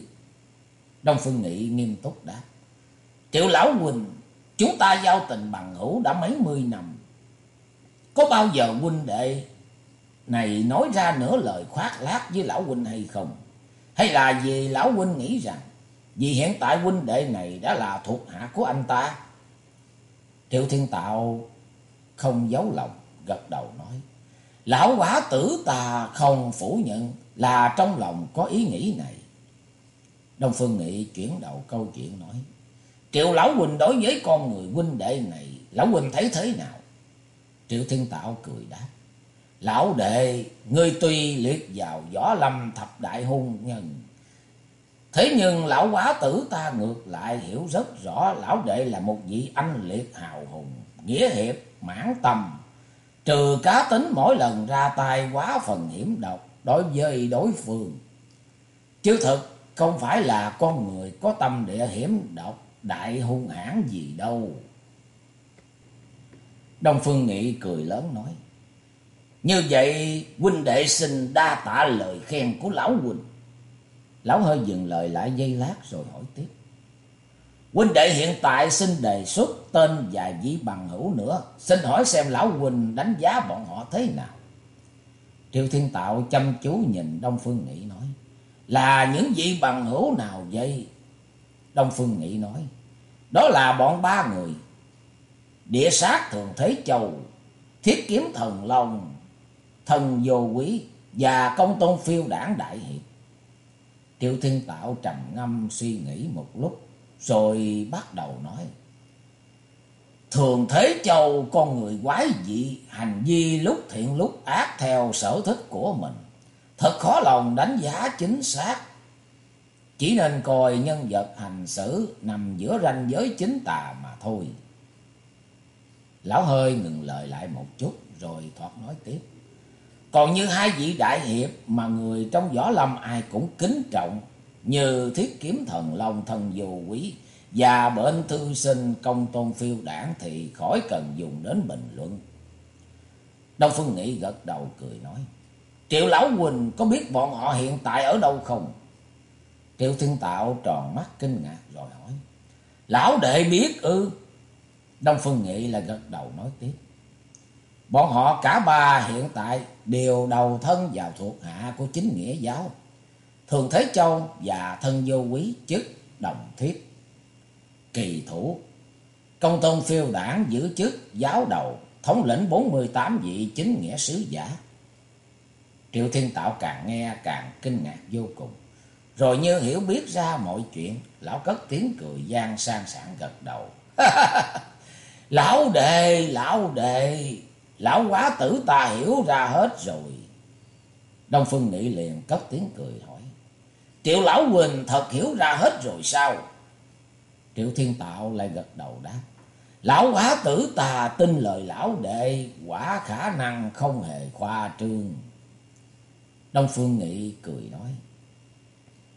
Đông Phương Nghị nghiêm túc đáp. Triệu Lão Huynh, chúng ta giao tình bằng hữu đã mấy mươi năm. Có bao giờ huynh đệ này nói ra nửa lời khoác lác với Lão Huynh hay không? Hay là vì Lão Huynh nghĩ rằng vì hiện tại huynh đệ này đã là thuộc hạ của anh ta? Triệu Thiên Tạo không giấu lòng, gật đầu nói. Lão quả tử ta không phủ nhận là trong lòng có ý nghĩ này. Đông Phương Nghị chuyển đầu câu chuyện nói. Triệu Lão huynh đối với con người huynh đệ này, Lão huynh thấy thế nào? Triệu Thiên Tạo cười đáp. Lão đệ, ngươi tuy liệt vào võ lâm thập đại hung nhân. Thế nhưng lão quá tử ta ngược lại hiểu rất rõ lão đệ là một vị anh liệt hào hùng, nghĩa hiệp, mãn tâm. Trừ cá tính mỗi lần ra tay quá phần hiểm độc đối với đối phương. Chứ thực không phải là con người có tâm địa hiểm độc đại hung hãn gì đâu. Đông Phương Nghị cười lớn nói. Như vậy huynh đệ xin đa tạ lời khen của lão huynh. Lão hơi dừng lời lại giây lát rồi hỏi tiếp. Huynh đệ hiện tại xin đề xuất tên và vị bằng hữu nữa. Xin hỏi xem lão huynh đánh giá bọn họ thế nào. Triệu Thiên Tạo chăm chú nhìn Đông Phương Nghị nói. Là những vị bằng hữu nào vậy? Đông Phương Nghị nói. Đó là bọn ba người. Địa sát thường thế châu, thiết kiếm thần long, thần vô quý và công tôn phiêu đảng đại hiệp. Triệu Thiên Tạo trầm ngâm suy nghĩ một lúc rồi bắt đầu nói. Thường thế châu con người quái dị, hành vi lúc thiện lúc ác theo sở thích của mình. Thật khó lòng đánh giá chính xác. Chỉ nên coi nhân vật hành xử nằm giữa ranh giới chính tà mà thôi. Lão hơi ngừng lời lại một chút rồi thoát nói tiếp. Còn như hai vị đại hiệp mà người trong võ lâm ai cũng kính trọng như thiết kiếm thần long thần vô quý và bệnh thư sinh công tôn phiêu đảng thì khỏi cần dùng đến bình luận. Đông Phương Nghị gật đầu cười nói. Triệu Lão Quỳnh có biết bọn họ hiện tại ở đâu không? Triệu Thiên Tạo tròn mắt kinh ngạc rồi hỏi. Lão đệ biết ư? Đông Phương Nghị là gật đầu nói tiếp. Bọn họ cả ba hiện tại đều đầu thân vào thuộc hạ của chính nghĩa giáo. Thường Thế Châu và thân vô quý chức đồng thiết. Kỳ thủ. Công tôn phiêu đảng giữ chức giáo đầu, thống lĩnh 48 vị chính nghĩa sứ giả. Triệu Thiên Tạo càng nghe càng kinh ngạc vô cùng. Rồi như hiểu biết ra mọi chuyện, lão cất tiếng cười gian sang sảng gật đầu. lão đệ, lão đệ, lão quá tử ta hiểu ra hết rồi. Đông Phương Nghị liền cất tiếng cười hỏi. Triệu lão Quỳnh thật hiểu ra hết rồi sao? Triệu Thiên Tạo lại gật đầu đáp. Lão quá tử ta tin lời lão đệ, quả khả năng không hề khoa trương. Đông Phương Nghị cười nói.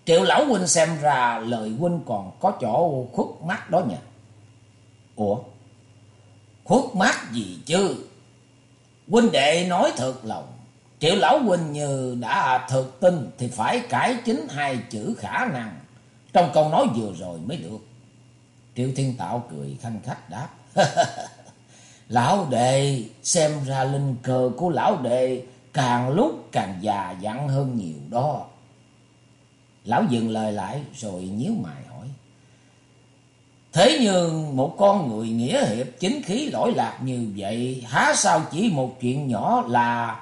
Triệu lão huynh xem ra lời huynh còn có chỗ khuất mắt đó nhỉ. Ủa? Khuất mắt gì chứ? Huynh đệ nói thật lòng. Triệu lão huynh như đã thực tin thì phải cải chính hai chữ khả năng. Trong câu nói vừa rồi mới được. Triệu Thiên Tạo cười khanh khách đáp. lão đệ, xem ra linh cờ của lão đệ càng lúc càng già dặn hơn nhiều đó. Lão dừng lời lại rồi nhíu mày. Thế nhưng một con người nghĩa hiệp chính khí lỗi lạc như vậy, há sao chỉ một chuyện nhỏ là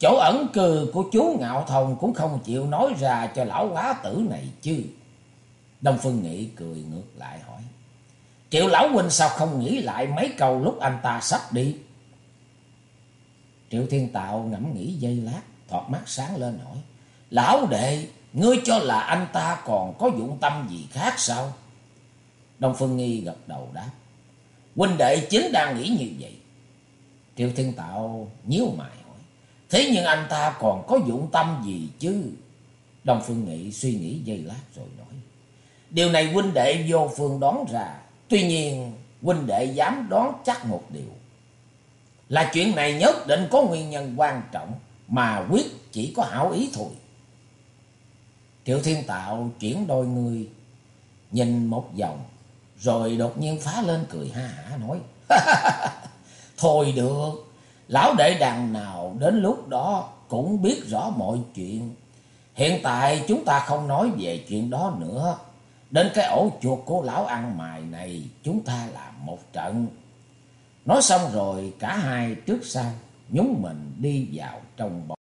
chỗ ẩn cư của chú Ngạo Thông cũng không chịu nói ra cho lão quá tử này chứ. Đông Phương Nghị cười ngược lại hỏi. Triệu lão huynh sao không nghĩ lại mấy câu lúc anh ta sắp đi? Triệu Thiên Tạo ngẫm nghĩ giây lát, thọt mắt sáng lên hỏi. Lão đệ, ngươi cho là anh ta còn có dụng tâm gì khác sao? Đông Phương Nghi gật đầu đáp. Huynh đệ chính đang nghĩ như vậy. Triệu Thiên Tạo nhíu mày hỏi. Thế nhưng anh ta còn có dụng tâm gì chứ? Đông Phương Nghị suy nghĩ giây lát rồi nói. Điều này huynh đệ vô phương đoán ra. Tuy nhiên, huynh đệ dám đoán chắc một điều. Là chuyện này nhất định có nguyên nhân quan trọng mà quyết chỉ có hảo ý thôi. Triệu Thiên Tạo chuyển đôi người, nhìn một vòng rồi đột nhiên phá lên cười ha hả nói. Thôi được, lão đệ đằng nào đến lúc đó cũng biết rõ mọi chuyện. Hiện tại chúng ta không nói về chuyện đó nữa. Đến cái ổ chuột của lão ăn mài này chúng ta làm một trận. Nói xong rồi cả hai trước sau nhúng mình đi vào trong bóng.